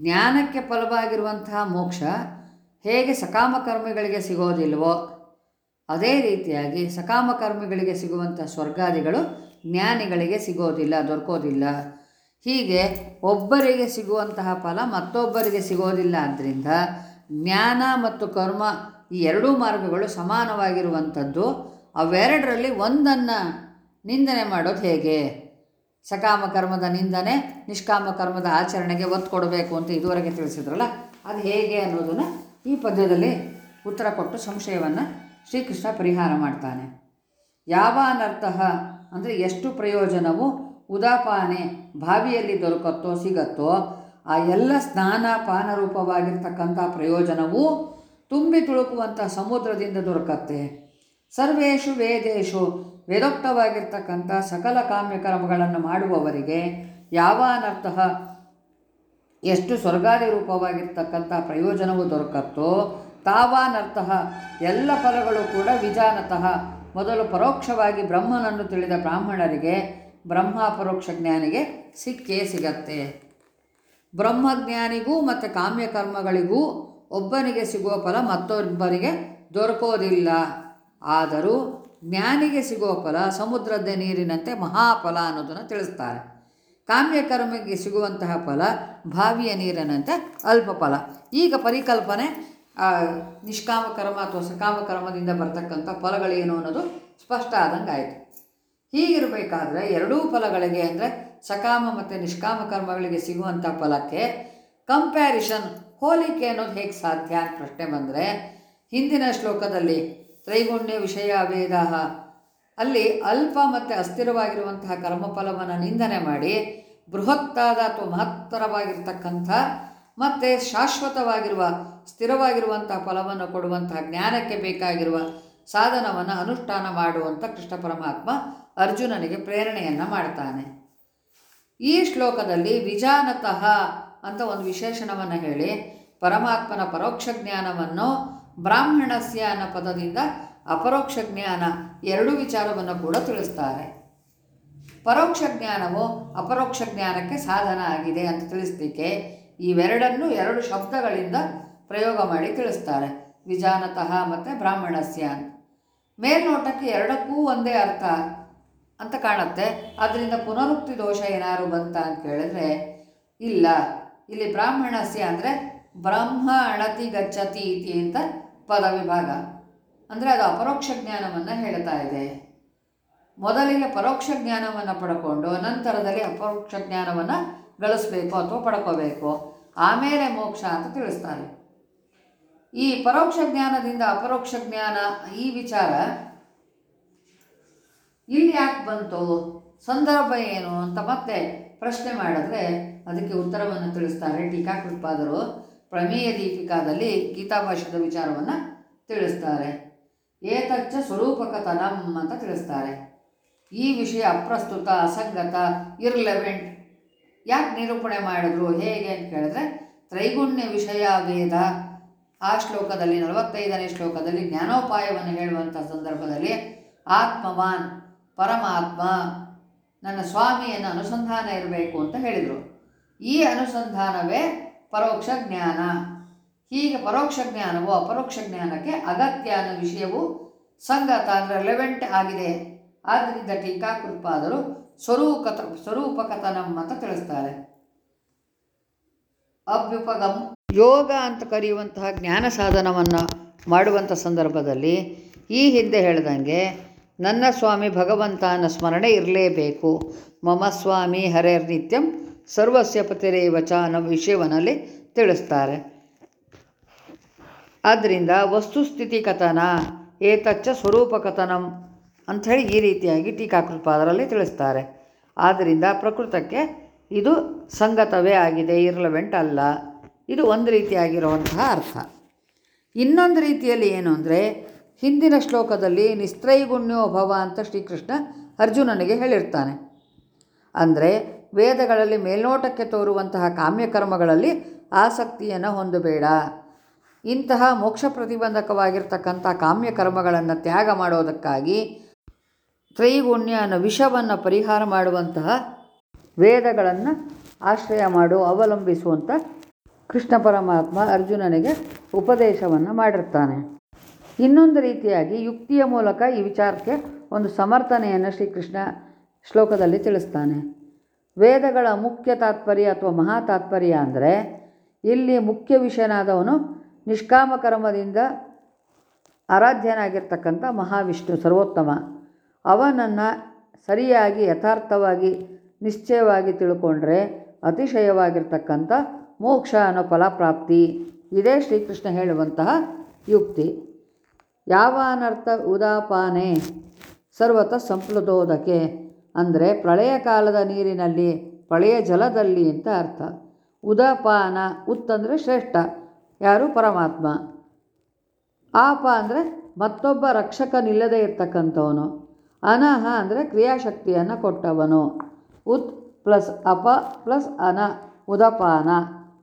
ಜ್ಞಾನಕ್ಕೆ ಫಲವಾಗಿರುವಂತಹ ಮೋಕ್ಷ ಹೇಗೆ ಸಕಾಮಕರ್ಮಿಗಳಿಗೆ ಸಿಗೋದಿಲ್ವೋ, ಅದೇ ರೀತಿಯಾಗಿ ಸಕಾಮಕರ್ಮಿಗಳಿಗೆ ಸಿಗುವಂಥ ಸ್ವರ್ಗಾದಿಗಳು ಜ್ಞಾನಿಗಳಿಗೆ ಸಿಗೋದಿಲ್ಲ, ದೊರಕೋದಿಲ್ಲ. ಹೀಗೆ ಒಬ್ಬರಿಗೆ ಸಿಗುವಂತಹ ಫಲ ಮತ್ತೊಬ್ಬರಿಗೆ ಸಿಗೋದಿಲ್ಲ ಆದ್ದರಿಂದ ಜ್ಞಾನ ಮತ್ತು ಕರ್ಮ ಈ ಎರಡೂ ಮಾರ್ಗಗಳು ಸಮಾನವಾಗಿರುವಂಥದ್ದು. ಅವೆರಡರಲ್ಲಿ ಒಂದನ್ನು ನಿಂದನೆ ಮಾಡೋದು ಹೇಗೆ? ಸಕಾಮ ಕರ್ಮದ ನಿಂದನೆ, ನಿಷ್ಕಾಮ ಕರ್ಮದ ಆಚರಣೆಗೆ ಒತ್ತು ಕೊಡಬೇಕು ಅಂತ ಇದುವರೆಗೆ ತಿಳಿಸಿದ್ರಲ್ಲ, ಅದು ಹೇಗೆ ಅನ್ನೋದನ್ನು ಈ ಪದ್ಯದಲ್ಲಿ ಉತ್ತರ ಕೊಟ್ಟು ಸಂಶಯವನ್ನು ಶ್ರೀಕೃಷ್ಣ ಪರಿಹಾರ ಮಾಡ್ತಾನೆ. ಯಾವ ಅನರ್ಥ ಅಂದರೆ ಎಷ್ಟು ಪ್ರಯೋಜನವು ಉದಾಪಾನೆ ಬಾವಿಯಲ್ಲಿ ದೊರಕತ್ತೋ, ಸಿಗತ್ತೋ, ಆ ಎಲ್ಲ ಸ್ನಾನ ಪಾನ ರೂಪವಾಗಿರ್ತಕ್ಕಂಥ ಪ್ರಯೋಜನವೂ ತುಂಬಿ ತುಳುಕುವಂಥ ಸಮುದ್ರದಿಂದ ದೊರಕತ್ತೆ. ಸರ್ವೇಷು ವೇದೇಶು ವೇದೋಕ್ತವಾಗಿರ್ತಕ್ಕಂಥ ಸಕಲ ಕಾಮ್ಯ ಕರ್ಮಗಳನ್ನು ಮಾಡುವವರಿಗೆ ಯಾವ ಅನರ್ಥ ಎಷ್ಟು ಸ್ವರ್ಗಾದಿ ರೂಪವಾಗಿರ್ತಕ್ಕಂಥ ಪ್ರಯೋಜನವು ದೊರಕತ್ತೋ ತಾವಾನರ್ಥ ಎಲ್ಲ ಫಲಗಳು ಕೂಡ ವಿಜಾನತಃ. ಮೊದಲು ಪರೋಕ್ಷವಾಗಿ ಬ್ರಹ್ಮನನ್ನು ತಿಳಿದ ಬ್ರಾಹ್ಮಣರಿಗೆ ಬ್ರಹ್ಮ ಪರೋಕ್ಷ ಜ್ಞಾನಿಗೆ ಸಿಕ್ಕೇ ಸಿಗತ್ತೆ. ಬ್ರಹ್ಮಜ್ಞಾನಿಗೂ ಮತ್ತು ಕಾಮ್ಯಕರ್ಮಗಳಿಗೂ ಒಬ್ಬನಿಗೆ ಸಿಗುವ ಫಲ ಮತ್ತೊಬ್ಬರಿಗೆ ದೊರಕೋದಿಲ್ಲ. ಆದರೂ ಜ್ಞಾನಿಗೆ ಸಿಗುವ ಫಲ ಸಮುದ್ರದ ನೀರಿನಂತೆ ಮಹಾಫಲ ಅನ್ನೋದನ್ನು ತಿಳಿಸ್ತಾರೆ. ಕಾಮ್ಯಕರ್ಮಿಗೆ ಸಿಗುವಂತಹ ಫಲ ಬಾವಿಯ ನೀರಿನಂತೆ ಅಲ್ಪ ಫಲ. ಈಗ ಪರಿಕಲ್ಪನೆ ನಿಷ್ಕಾಮ ಕರ್ಮ ಅಥವಾ ಸಕಾಮ ಕರ್ಮದಿಂದ ಬರ್ತಕ್ಕಂಥ ಫಲಗಳೇನು ಅನ್ನೋದು ಸ್ಪಷ್ಟ ಆದಂಗೆ ಆಯಿತು ಹೀಗಿರಬೇಕಾದ್ರೆ ಎರಡೂ ಫಲಗಳಿಗೆ ಅಂದರೆ ಸಕಾಮ ಮತ್ತು ನಿಷ್ಕಾಮ ಕರ್ಮಗಳಿಗೆ ಸಿಗುವಂಥ ಫಲಕ್ಕೆ ಕಂಪ್ಯಾರಿಷನ್ ಹೋಲಿಕೆ ಅನ್ನೋದು ಹೇಗೆ ಸಾಧ್ಯ ಪ್ರಶ್ನೆ ಬಂದರೆ, ಹಿಂದಿನ ಶ್ಲೋಕದಲ್ಲಿ ತ್ರೈಗುಣ್ಯ ವಿಷಯ ವೇದ ಅಲ್ಲಿ ಅಲ್ಪ ಮತ್ತು ಅಸ್ಥಿರವಾಗಿರುವಂತಹ ಕರ್ಮಫಲವನ್ನು ನಿಂದನೆ ಮಾಡಿ ಬೃಹತ್ತಾದ ಅಥವಾ ಮಹತ್ತರವಾಗಿರ್ತಕ್ಕಂಥ ಮತ್ತು ಶಾಶ್ವತವಾಗಿರುವ, ಸ್ಥಿರವಾಗಿರುವಂತಹ ಫಲವನ್ನು ಕೊಡುವಂತಹ ಜ್ಞಾನಕ್ಕೆ ಬೇಕಾಗಿರುವ ಸಾಧನವನ್ನು ಅನುಷ್ಠಾನ ಮಾಡುವಂಥ ಕೃಷ್ಣ ಪರಮಾತ್ಮ ಅರ್ಜುನನಿಗೆ ಪ್ರೇರಣೆಯನ್ನು ಮಾಡ್ತಾನೆ. ಈ ಶ್ಲೋಕದಲ್ಲಿ ವಿಜಾನತಃ ಅಂತ ಒಂದು ವಿಶೇಷಣವನ್ನು ಹೇಳಿ, ಪರಮಾತ್ಮನ ಪರೋಕ್ಷ ಜ್ಞಾನವನ್ನು ಬ್ರಾಹ್ಮಣಸ್ಯ ಅನ್ನೋ ಪದದಿಂದ ಅಪರೋಕ್ಷ ಜ್ಞಾನ ಎರಡೂ ವಿಚಾರವನ್ನು ಕೂಡ ತಿಳಿಸ್ತಾರೆ. ಪರೋಕ್ಷ ಜ್ಞಾನವು ಅಪರೋಕ್ಷ ಜ್ಞಾನಕ್ಕೆ ಸಾಧನ ಆಗಿದೆ ಅಂತ ತಿಳಿಸ್ಲಿಕ್ಕೆ ಇವೆರಡನ್ನು ಎರಡು ಶಬ್ದಗಳಿಂದ ಪ್ರಯೋಗ ಮಾಡಿ ತಿಳಿಸ್ತಾರೆ. ವಿಜಾನತಃ ಮತ್ತು ಬ್ರಾಹ್ಮಣಸ್ಯ ಮೇಲ್ನೋಟಕ್ಕೆ ಎರಡಕ್ಕೂ ಒಂದೇ ಅರ್ಥ ಅಂತ ಕಾಣುತ್ತೆ. ಅದರಿಂದ ಪುನರುಕ್ತಿ ದೋಷ ಏನಾದ್ರು ಬಂತ ಅಂತ ಕೇಳಿದ್ರೆ, ಇಲ್ಲ. ಇಲ್ಲಿ ಬ್ರಾಹ್ಮಣಸ್ಯ ಅಂದರೆ ಬ್ರಹ್ಮ ಅಣತಿ ಗಚ್ಚತಿ ಇತಿ ಅಂತ ಪದ ವಿಭಾಗ. ಅಂದರೆ ಅದು ಅಪರೋಕ್ಷ ಜ್ಞಾನವನ್ನು ಹೇಳ್ತಾ ಇದೆ. ಮೊದಲಿಗೆ ಪರೋಕ್ಷ ಜ್ಞಾನವನ್ನು ಪಡ್ಕೊಂಡು ನಂತರದಲ್ಲಿ ಅಪರೋಕ್ಷ ಜ್ಞಾನವನ್ನು ಗಳಿಸ್ಬೇಕು ಅಥವಾ ಪಡ್ಕೋಬೇಕು. ಆಮೇಲೆ ಮೋಕ್ಷ ಅಂತ ತಿಳಿಸ್ತಾರೆ. ಈ ಪರೋಕ್ಷ ಜ್ಞಾನದಿಂದ ಅಪರೋಕ್ಷ ಜ್ಞಾನ ಈ ವಿಚಾರ ಇಲ್ಲಿ ಯಾಕೆ ಬಂತು? ಸಂದರ್ಭ ಏನು ಅಂತ ಮತ್ತೆ ಪ್ರಶ್ನೆ ಮಾಡಿದ್ರೆ ಅದಕ್ಕೆ ಉತ್ತರವನ್ನು ತಿಳಿಸ್ತಾರೆ ಟೀಕಾಕೃತ್ಪಾದರು. ಪ್ರಮೇಯ ದೀಪಿಕಾದಲ್ಲಿ ಗೀತಾಭಾಷ್ಯದ ವಿಚಾರವನ್ನು ತಿಳಿಸ್ತಾರೆ. ಏತಚ್ಚ ಸ್ವರೂಪಕತನಂ ಅಂತ ತಿಳಿಸ್ತಾರೆ. ಈ ವಿಷಯ ಅಪ್ರಸ್ತುತ, ಅಸಂಗತ, ಇರ್ಲೆವೆಂಟ್. ಯಾಕೆ ನಿರೂಪಣೆ ಮಾಡಿದ್ರು, ಹೇಗೆ ಅಂತ ಕೇಳಿದ್ರೆ, ತ್ರೈಗುಣ್ಯ ವಿಷಯ ವೇದ. ಆ ಶ್ಲೋಕದಲ್ಲಿ, ನಲವತ್ತೈದನೇ ಶ್ಲೋಕದಲ್ಲಿ ಜ್ಞಾನೋಪಾಯವನ್ನು ಹೇಳುವಂಥ ಸಂದರ್ಭದಲ್ಲಿ ಆತ್ಮವಾನ್, ಪರಮಾತ್ಮ, ನನ್ನ ಸ್ವಾಮಿಯನ್ನು ಅನುಸಂಧಾನ ಇರಬೇಕು ಅಂತ ಹೇಳಿದರು. ಈ ಅನುಸಂಧಾನವೇ ಪರೋಕ್ಷ ಜ್ಞಾನ. ಹೀಗೆ ಪರೋಕ್ಷ ಜ್ಞಾನವು ಅಪರೋಕ್ಷ ಜ್ಞಾನಕ್ಕೆ ಅಗತ್ಯ ಅನ್ನೋ ವಿಷಯವು ಸಂಗತ ಅಂದರೆ ರೆಲೆವೆಂಟ್ ಆಗಿದೆ. ಆದ್ದರಿಂದ ಟೀಕಾಕೃತ್ಪಾದರು ಸ್ವರೂಪಕ ಸ್ವರೂಪಕಥನಂ ಅಂತ ತಿಳಿಸ್ತಾರೆ. ಅಭ್ಯುಪಗಮ್ ಯೋಗ ಅಂತ ಕರೆಯುವಂತಹ ಜ್ಞಾನ ಸಾಧನವನ್ನು ಮಾಡುವಂಥ ಸಂದರ್ಭದಲ್ಲಿ ಈ ಹಿಂದೆ ಹೇಳ್ದಂಗೆ ನನ್ನ ಸ್ವಾಮಿ ಭಗವಂತನ ಸ್ಮರಣೆ ಇರಲೇಬೇಕು. ಮಮ ಸ್ವಾಮಿ ಹರೇರ್ ನಿತ್ಯಂ ಸರ್ವಸ್ಯ ಪತಿರೇವಚ ಅನ್ನೋ ವಿಷಯವನ್ನಲ್ಲಿ ತಿಳಿಸ್ತಾರೆ. ಆದ್ದರಿಂದ ವಸ್ತುಸ್ಥಿತಿ ಕಥನ, ಏತಚ್ಚ ಸ್ವರೂಪ ಕಥನಂ ಅಂಥೇಳಿ ಈ ರೀತಿಯಾಗಿ ಟೀಕಾಕೃತ್ಪಾದರಲ್ಲಿ ತಿಳಿಸ್ತಾರೆ. ಆದ್ದರಿಂದ ಪ್ರಕೃತಕ್ಕೆ ಇದು ಸಂಗತವೇ ಆಗಿದೆ, ಇರ್ಲವೆಂಟ್ ಅಲ್ಲ. ಇದು ಒಂದು ರೀತಿಯಾಗಿರುವಂತಹ ಅರ್ಥ. ಇನ್ನೊಂದು ರೀತಿಯಲ್ಲಿ ಏನು ಅಂದರೆ, ಹಿಂದಿನ ಶ್ಲೋಕದಲ್ಲಿ ನಿಸ್ತ್ರೈಗುಣ್ಯೋ ಭವ ಅಂತ ಶ್ರೀಕೃಷ್ಣ ಅರ್ಜುನನಿಗೆ ಹೇಳಿರ್ತಾನೆ. ಅಂದರೆ ವೇದಗಳಲ್ಲಿ ಮೇಲ್ನೋಟಕ್ಕೆ ತೋರುವಂತಹ ಕಾಮ್ಯಕರ್ಮಗಳಲ್ಲಿ ಆಸಕ್ತಿಯನ್ನು ಹೊಂದಬೇಡ. ಇಂತಹ ಮೋಕ್ಷ ಪ್ರತಿಬಂಧಕವಾಗಿರ್ತಕ್ಕಂಥ ಕಾಮ್ಯಕರ್ಮಗಳನ್ನು ತ್ಯಾಗ ಮಾಡೋದಕ್ಕಾಗಿ ತ್ರೈಗುಣ್ಯ ಅನ್ನೋ ವಿಷವನ್ನು ಪರಿಹಾರ ಮಾಡುವಂತಹ ವೇದಗಳನ್ನು ಆಶ್ರಯ ಮಾಡು ಅವಲಂಬಿಸುವಂಥ ಕೃಷ್ಣ ಪರಮಾತ್ಮ ಅರ್ಜುನನಿಗೆ ಉಪದೇಶವನ್ನು ಮಾಡಿರ್ತಾನೆ. ಇನ್ನೊಂದು ರೀತಿಯಾಗಿ ಯುಕ್ತಿಯ ಮೂಲಕ ಈ ವಿಚಾರಕ್ಕೆ ಒಂದು ಸಮರ್ಥನೆಯನ್ನು ಶ್ರೀಕೃಷ್ಣ ಶ್ಲೋಕದಲ್ಲಿ ತಿಳಿಸ್ತಾನೆ. ವೇದಗಳ ಮುಖ್ಯ ತಾತ್ಪರ್ಯ ಅಥವಾ ಮಹಾ ತಾತ್ಪರ್ಯ ಅಂದರೆ ಇಲ್ಲಿ ಮುಖ್ಯ ವಿಷಯನಾದವನು ನಿಷ್ಕಾಮ ಕರ್ಮದಿಂದ ಆರಾಧ್ಯನಾಗಿರ್ತಕ್ಕಂಥ ಮಹಾವಿಷ್ಣು ಸರ್ವೋತ್ತಮ. ಅವನನ್ನು ಸರಿಯಾಗಿ ಯಥಾರ್ಥವಾಗಿ ನಿಶ್ಚಯವಾಗಿ ತಿಳ್ಕೊಂಡ್ರೆ ಅತಿಶಯವಾಗಿರ್ತಕ್ಕಂಥ ಮೋಕ್ಷ ಅನ್ನೋ ಫಲಪ್ರಾಪ್ತಿ. ಇದೇ ಶ್ರೀಕೃಷ್ಣ ಹೇಳುವಂತಹ ಯುಕ್ತಿ. ಯಾವ ಅನರ್ಥ ಉದಾಪಾನೆ ಸರ್ವತ ಸಂಪ್ಲುತೋದಕ್ಕೆ ಅಂದರೆ ಪ್ರಳಯ ಕಾಲದ ನೀರಿನಲ್ಲಿ ಪ್ರಳಯ ಜಲದಲ್ಲಿ ಅಂತ ಅರ್ಥ. ಉದಪಾನ ಉತ್ತಂದರೆ ಶ್ರೇಷ್ಠ, ಯಾರು ಪರಮಾತ್ಮ. ಆಪ ಅಂದರೆ ಮತ್ತೊಬ್ಬ ರಕ್ಷಕನಿಲ್ಲದೆ ಇರ್ತಕ್ಕಂಥವನು. ಅನಹ ಅಂದರೆ ಕ್ರಿಯಾಶಕ್ತಿಯನ್ನು ಕೊಟ್ಟವನು. ಉತ್ ಪ್ಲಸ್ ಅಪ ಪ್ಲಸ್ ಅನ, ಉದಪಾನ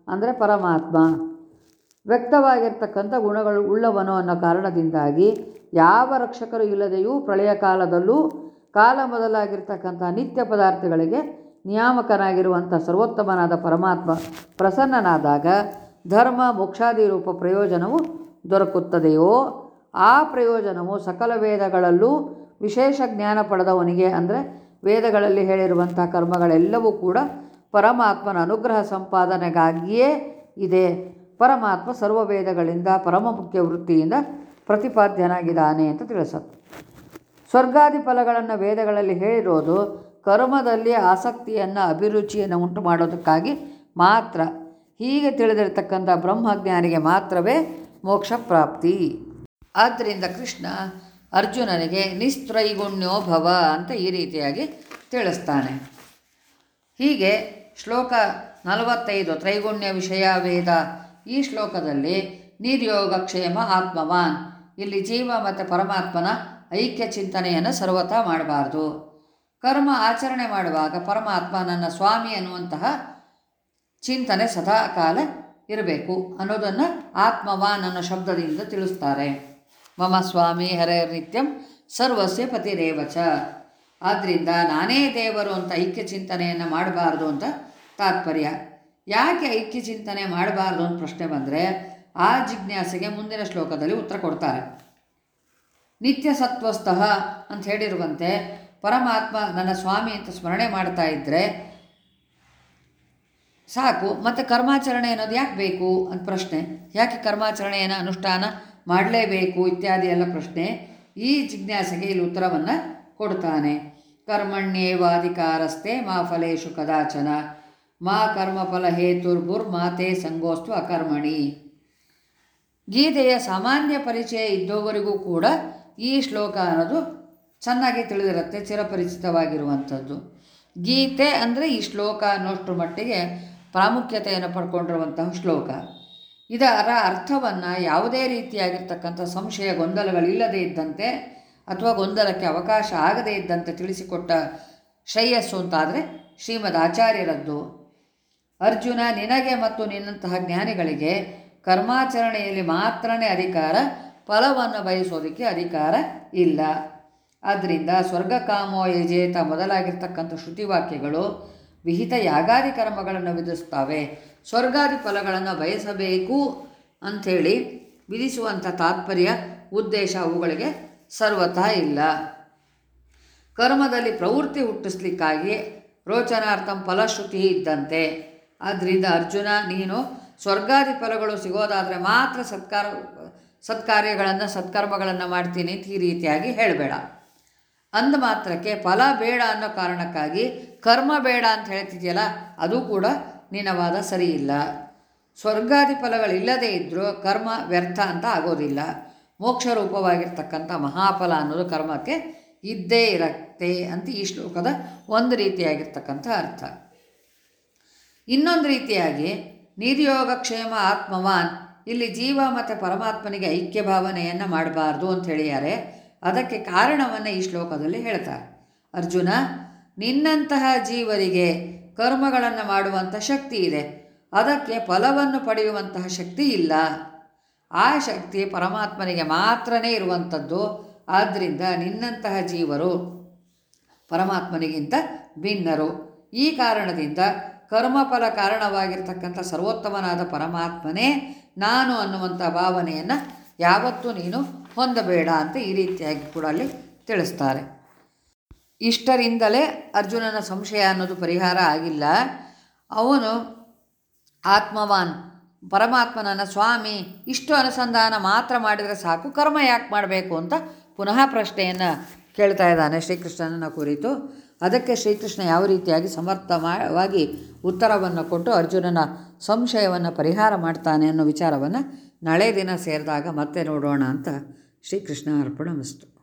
ಅಂದರೆ ಪರಮಾತ್ಮ. ವ್ಯಕ್ತವಾಗಿರ್ತಕ್ಕಂಥ ಗುಣಗಳು ಉಳ್ಳವನು ಅನ್ನೋ ಕಾರಣದಿಂದಾಗಿ ಯಾವ ರಕ್ಷಕರು ಇಲ್ಲದೆಯೂ ಪ್ರಳಯ ಕಾಲದಲ್ಲೂ ಕಾಲ ಮೊದಲಾಗಿರ್ತಕ್ಕಂಥ ನಿತ್ಯ ಪದಾರ್ಥಗಳಿಗೆ ನಿಯಾಮಕನಾಗಿರುವಂಥ ಸರ್ವೋತ್ತಮನಾದ ಪರಮಾತ್ಮ ಪ್ರಸನ್ನನಾದಾಗ ಧರ್ಮ, ಮೋಕ್ಷಾದಿ ರೂಪ ಪ್ರಯೋಜನವು ದೊರಕುತ್ತದೆಯೋ? ಆ ಪ್ರಯೋಜನವು ಸಕಲ ವೇದಗಳಲ್ಲೂ ವಿಶೇಷ ಜ್ಞಾನ ಪಡೆದವನಿಗೆ ಅಂದರೆ ವೇದಗಳಲ್ಲಿ ಹೇಳಿರುವಂಥ ಕರ್ಮಗಳೆಲ್ಲವೂ ಕೂಡ ಪರಮಾತ್ಮನ ಅನುಗ್ರಹ ಸಂಪಾದನೆಗಾಗಿಯೇ ಇದೆ. ಪರಮಾತ್ಮ ಸರ್ವ ವೇದಗಳಿಂದ ಪರಮ ಮುಖ್ಯ ವೃತ್ತಿಯಿಂದ ಪ್ರತಿಪಾದ್ಯನಾಗಿದ್ದಾನೆ ಅಂತ ತಿಳಿಸುತ್ತೆ ಸ್ವರ್ಗಾದಿ ಫಲಗಳನ್ನು ವೇದಗಳಲ್ಲಿ ಹೇಳಿರೋದು ಕರ್ಮದಲ್ಲಿ ಆಸಕ್ತಿಯನ್ನು, ಅಭಿರುಚಿಯನ್ನು ಉಂಟು ಮಾಡೋದಕ್ಕಾಗಿ ಮಾತ್ರ. ಹೀಗೆ ತಿಳಿದಿರತಕ್ಕಂಥ ಬ್ರಹ್ಮಜ್ಞಾನಿಗೆ ಮಾತ್ರವೇ ಮೋಕ್ಷ ಪ್ರಾಪ್ತಿ. ಆದ್ದರಿಂದ ಕೃಷ್ಣ ಅರ್ಜುನನಿಗೆ ನಿಸ್ತ್ರೈಗುಣ್ಯೋ ಭವ ಅಂತ ಈ ರೀತಿಯಾಗಿ ತಿಳಿಸ್ತಾನೆ. ಹೀಗೆ ಶ್ಲೋಕ ನಲವತ್ತೈದು, ತ್ರೈಗುಣ್ಯ ವಿಷಯ ವೇದ. ಈ ಶ್ಲೋಕದಲ್ಲಿ ನಿರ್ಯೋಗಕ್ಷೇಮ ಆತ್ಮವಾನ್. ಇಲ್ಲಿ ಜೀವ ಮತ್ತು ಪರಮಾತ್ಮನ ಐಕ್ಯ ಚಿಂತನೆಯನ್ನು ಸರ್ವತಾ ಮಾಡಬಾರ್ದು. ಕರ್ಮ ಆಚರಣೆ ಮಾಡುವಾಗ ಪರಮಾತ್ಮ ನನ್ನ ಸ್ವಾಮಿ ಅನ್ನುವಂತಹ ಚಿಂತನೆ ಸದಾ ಕಾಲ ಇರಬೇಕು ಅನ್ನೋದನ್ನು ಆತ್ಮವಾನ್ ಅನ್ನೋ ಶಬ್ದದಿಂದ ತಿಳಿಸ್ತಾರೆ. ಮಮ ಸ್ವಾಮಿ ಹರೇರ್ ನಿತ್ಯಂ ಸರ್ವಸ್ಯ ಪತಿರೇವಚ. ಆದ್ದರಿಂದ ನಾನೇ ದೇವರು ಅಂತ ಐಕ್ಯ ಚಿಂತನೆಯನ್ನು ಮಾಡಬಾರ್ದು ಅಂತ ತಾತ್ಪರ್ಯ. ಯಾಕೆ ಐಕ್ಯ ಚಿಂತನೆ ಮಾಡಬಾರ್ದು ಅಂತ ಪ್ರಶ್ನೆ ಬಂದರೆ ಆ ಜಿಜ್ಞಾಸೆಗೆ ಮುಂದಿನ ಶ್ಲೋಕದಲ್ಲಿ ಉತ್ತರ ಕೊಡ್ತಾರೆ. ನಿತ್ಯ ಸತ್ವಸ್ತಃ ಅಂತ ಹೇಳಿರುವಂತೆ ಪರಮಾತ್ಮ ನನ್ನ ಸ್ವಾಮಿ ಅಂತ ಸ್ಮರಣೆ ಮಾಡ್ತಾ ಇದ್ದರೆ ಸಾಕು. ಮತ್ತು ಕರ್ಮಾಚರಣೆ ಅನ್ನೋದು ಯಾಕೆ ಬೇಕು ಅಂತ ಪ್ರಶ್ನೆ. ಯಾಕೆ ಕರ್ಮಾಚರಣೆಯನ್ನು ಅನುಷ್ಠಾನ ಮಾಡಲೇಬೇಕು ಇತ್ಯಾದಿ ಎಲ್ಲ ಪ್ರಶ್ನೆ ಈ ಜಿಜ್ಞಾಸೆಗೆ ಇಲ್ಲಿ ಉತ್ತರವನ್ನು ಕೊಡ್ತಾನೆ. ಕರ್ಮಣ್ಯೇವಾಧಿಕಾರಸ್ತೆ ಮಾ ಫಲೇಶು ಕದಾಚನ. ಮಾ ಕರ್ಮಫಲ ಹೇತುರ್ಗುರ್ ಮಾತೆ ಸಂಗೋಸ್ತು ಅಕರ್ಮಣಿ. ಗೀತೆಯ ಸಾಮಾನ್ಯ ಪರಿಚಯ ಇದ್ದವರಿಗೂ ಕೂಡ ಈ ಶ್ಲೋಕ ಅನ್ನೋದು ಚೆನ್ನಾಗಿ ತಿಳಿದಿರುತ್ತೆ, ಚಿರಪರಿಚಿತವಾಗಿರುವಂಥದ್ದು. ಗೀತೆ ಅಂದರೆ ಈ ಶ್ಲೋಕ ಅನ್ನೋಷ್ಟ್ರ ಮಟ್ಟಿಗೆ ಪ್ರಾಮುಖ್ಯತೆಯನ್ನು ಪಡ್ಕೊಂಡಿರುವಂತಹ ಶ್ಲೋಕ. ಇದರ ಅರ್ಥವನ್ನು ಯಾವುದೇ ರೀತಿಯಾಗಿರ್ತಕ್ಕಂಥ ಸಂಶಯ ಗೊಂದಲಗಳಿಲ್ಲದೇ ಇದ್ದಂತೆ ಅಥವಾ ಗೊಂದಲಕ್ಕೆ ಅವಕಾಶ ಆಗದೇ ಇದ್ದಂತೆ ತಿಳಿಸಿಕೊಟ್ಟ ಶ್ರೇಯಸ್ಸು ಅಂತಾದರೆ ಶ್ರೀಮದ್ ಆಚಾರ್ಯರದ್ದು. ಅರ್ಜುನ ನಿನಗೆ ಮತ್ತು ನಿನ್ನಂತಹ ಜ್ಞಾನಿಗಳಿಗೆ ಕರ್ಮಾಚರಣೆಯಲ್ಲಿ ಮಾತ್ರನೇ ಅಧಿಕಾರ ಫಲವನ್ನು ಬಯಸೋದಕ್ಕೆ ಅಧಿಕಾರ ಇಲ್ಲ. ಆದ್ದರಿಂದ ಸ್ವರ್ಗಕಾಮೋ ಯಜೇತ ಮೊದಲಾಗಿರ್ತಕ್ಕಂಥ ಶ್ರುತಿವಾಕ್ಯಗಳು ವಿಹಿತ ಯಾಗಾದಿ ಕರ್ಮಗಳನ್ನು ವಿಧಿಸ್ತವೆ ಸ್ವರ್ಗಾದಿ ಫಲಗಳನ್ನು ಬಯಸಬೇಕು ಅಂಥೇಳಿ ವಿಧಿಸುವಂಥ ತಾತ್ಪರ್ಯ, ಉದ್ದೇಶ ಅವುಗಳಿಗೆ ಸರ್ವತಃ ಇಲ್ಲ. ಕರ್ಮದಲ್ಲಿ ಪ್ರವೃತ್ತಿ ಹುಟ್ಟಿಸ್ಲಿಕ್ಕಾಗಿ ರೋಚನಾರ್ಥಂ ಫಲಶ್ರುತಿ ಇದ್ದಂತೆ. ಆದ್ದರಿಂದ ಅರ್ಜುನ, ನೀನು ಸ್ವರ್ಗಾದಿ ಫಲಗಳು ಸಿಗೋದಾದರೆ ಮಾತ್ರ ಸತ್ಕಾರ ಸತ್ಕಾರ್ಯಗಳನ್ನು, ಸತ್ಕರ್ಮಗಳನ್ನು ಮಾಡ್ತೀನಿ ಅಂತ ಈ ರೀತಿಯಾಗಿ ಹೇಳಬೇಡ. ಅಂದ ಮಾತ್ರಕ್ಕೆ ಫಲ ಬೇಡ ಅನ್ನೋ ಕಾರಣಕ್ಕಾಗಿ ಕರ್ಮ ಬೇಡ ಅಂತ ಹೇಳ್ತಿದೆಯಲ್ಲ, ಅದು ಕೂಡ ನಿನ್ನ ವಾದ ಸರಿ ಇಲ್ಲ. ಸ್ವರ್ಗಾದಿ ಫಲಗಳಿಲ್ಲದೇ ಇದ್ದರೂ ಕರ್ಮ ವ್ಯರ್ಥ ಅಂತ ಆಗೋದಿಲ್ಲ. ಮೋಕ್ಷ ರೂಪವಾಗಿರ್ತಕ್ಕಂಥ ಮಹಾಫಲ ಅನ್ನೋದು ಕರ್ಮಕ್ಕೆ ಇದ್ದೇ ಇರತ್ತೆ ಅಂತ ಈ ಶ್ಲೋಕದ ಒಂದು ರೀತಿಯಾಗಿರ್ತಕ್ಕಂಥ ಅರ್ಥ. ಇನ್ನೊಂದು ರೀತಿಯಾಗಿ ನಿರ್ಯೋಗಕ್ಷೇಮ ಆತ್ಮವಾನ್ ಇಲ್ಲಿ ಜೀವ ಮತ್ತು ಪರಮಾತ್ಮನಿಗೆ ಐಕ್ಯ ಭಾವನೆಯನ್ನು ಮಾಡಬಾರ್ದು ಅಂತ ಹೇಳಿದ್ದಾರೆ ಅದಕ್ಕೆ ಕಾರಣವನ್ನು ಈ ಶ್ಲೋಕದಲ್ಲಿ ಹೇಳ್ತಾರೆ. ಅರ್ಜುನ, ನಿನ್ನಂತಹ ಜೀವರಿಗೆ ಕರ್ಮಗಳನ್ನು ಮಾಡುವಂಥ ಶಕ್ತಿ ಇದೆ. ಅದಕ್ಕೆ ಫಲವನ್ನು ಪಡೆಯುವಂತಹ ಶಕ್ತಿ ಇಲ್ಲ. ಆ ಶಕ್ತಿ ಪರಮಾತ್ಮನಿಗೆ ಮಾತ್ರನೇ ಇರುವಂಥದ್ದು ಆದ್ದರಿಂದ ನಿನ್ನಂತಹ ಜೀವರು ಪರಮಾತ್ಮನಿಗಿಂತ ಭಿನ್ನರು. ಈ ಕಾರಣದಿಂದ ಕರ್ಮಫಲ ಕಾರಣವಾಗಿರ್ತಕ್ಕಂಥ ಸರ್ವೋತ್ತಮನಾದ ಪರಮಾತ್ಮನೇ ನಾನು ಅನ್ನುವಂಥ ಭಾವನೆಯನ್ನು ಯಾವತ್ತೂ ನೀನು ಹೊಂದಬೇಡ ಅಂತ ಈ ರೀತಿಯಾಗಿ ಕೂಡ ಅಲ್ಲಿ ತಿಳಿಸ್ತಾರೆ. ಇಷ್ಟರಿಂದಲೇ ಅರ್ಜುನನ ಸಂಶಯ ಅನ್ನೋದು ಪರಿಹಾರ ಆಗಿಲ್ಲ. ಅವನು ಆತ್ಮವಾನ್, ಪರಮಾತ್ಮನನ್ನ ಸ್ವಾಮಿ, ಇಷ್ಟು ಅನುಸಂಧಾನ ಮಾತ್ರ ಮಾಡಿದರೆ ಸಾಕು, ಕರ್ಮ ಯಾಕೆ ಮಾಡಬೇಕು ಅಂತ ಪುನಃ ಪ್ರಶ್ನೆಯನ್ನು ಕೇಳ್ತಾ ಇದ್ದಾನೆ ಶ್ರೀಕೃಷ್ಣನ ಕುರಿತು. ಅದಕ್ಕೆ ಶ್ರೀಕೃಷ್ಣ ಯಾವ ರೀತಿಯಾಗಿ ಸಮರ್ಥವಾಗಿ ಉತ್ತರವನ್ನು ಕೊಟ್ಟು ಅರ್ಜುನನ ಸಂಶಯವನ್ನು ಪರಿಹಾರ ಮಾಡ್ತಾನೆ ಅನ್ನೋ ವಿಚಾರವನ್ನು ನಾಳೆ ದಿನ ಸೇರಿದಾಗ ಮತ್ತೆ ನೋಡೋಣ ಅಂತ ಶ್ರೀಕೃಷ್ಣ ಅರ್ಪಣ ಮಸ್ತು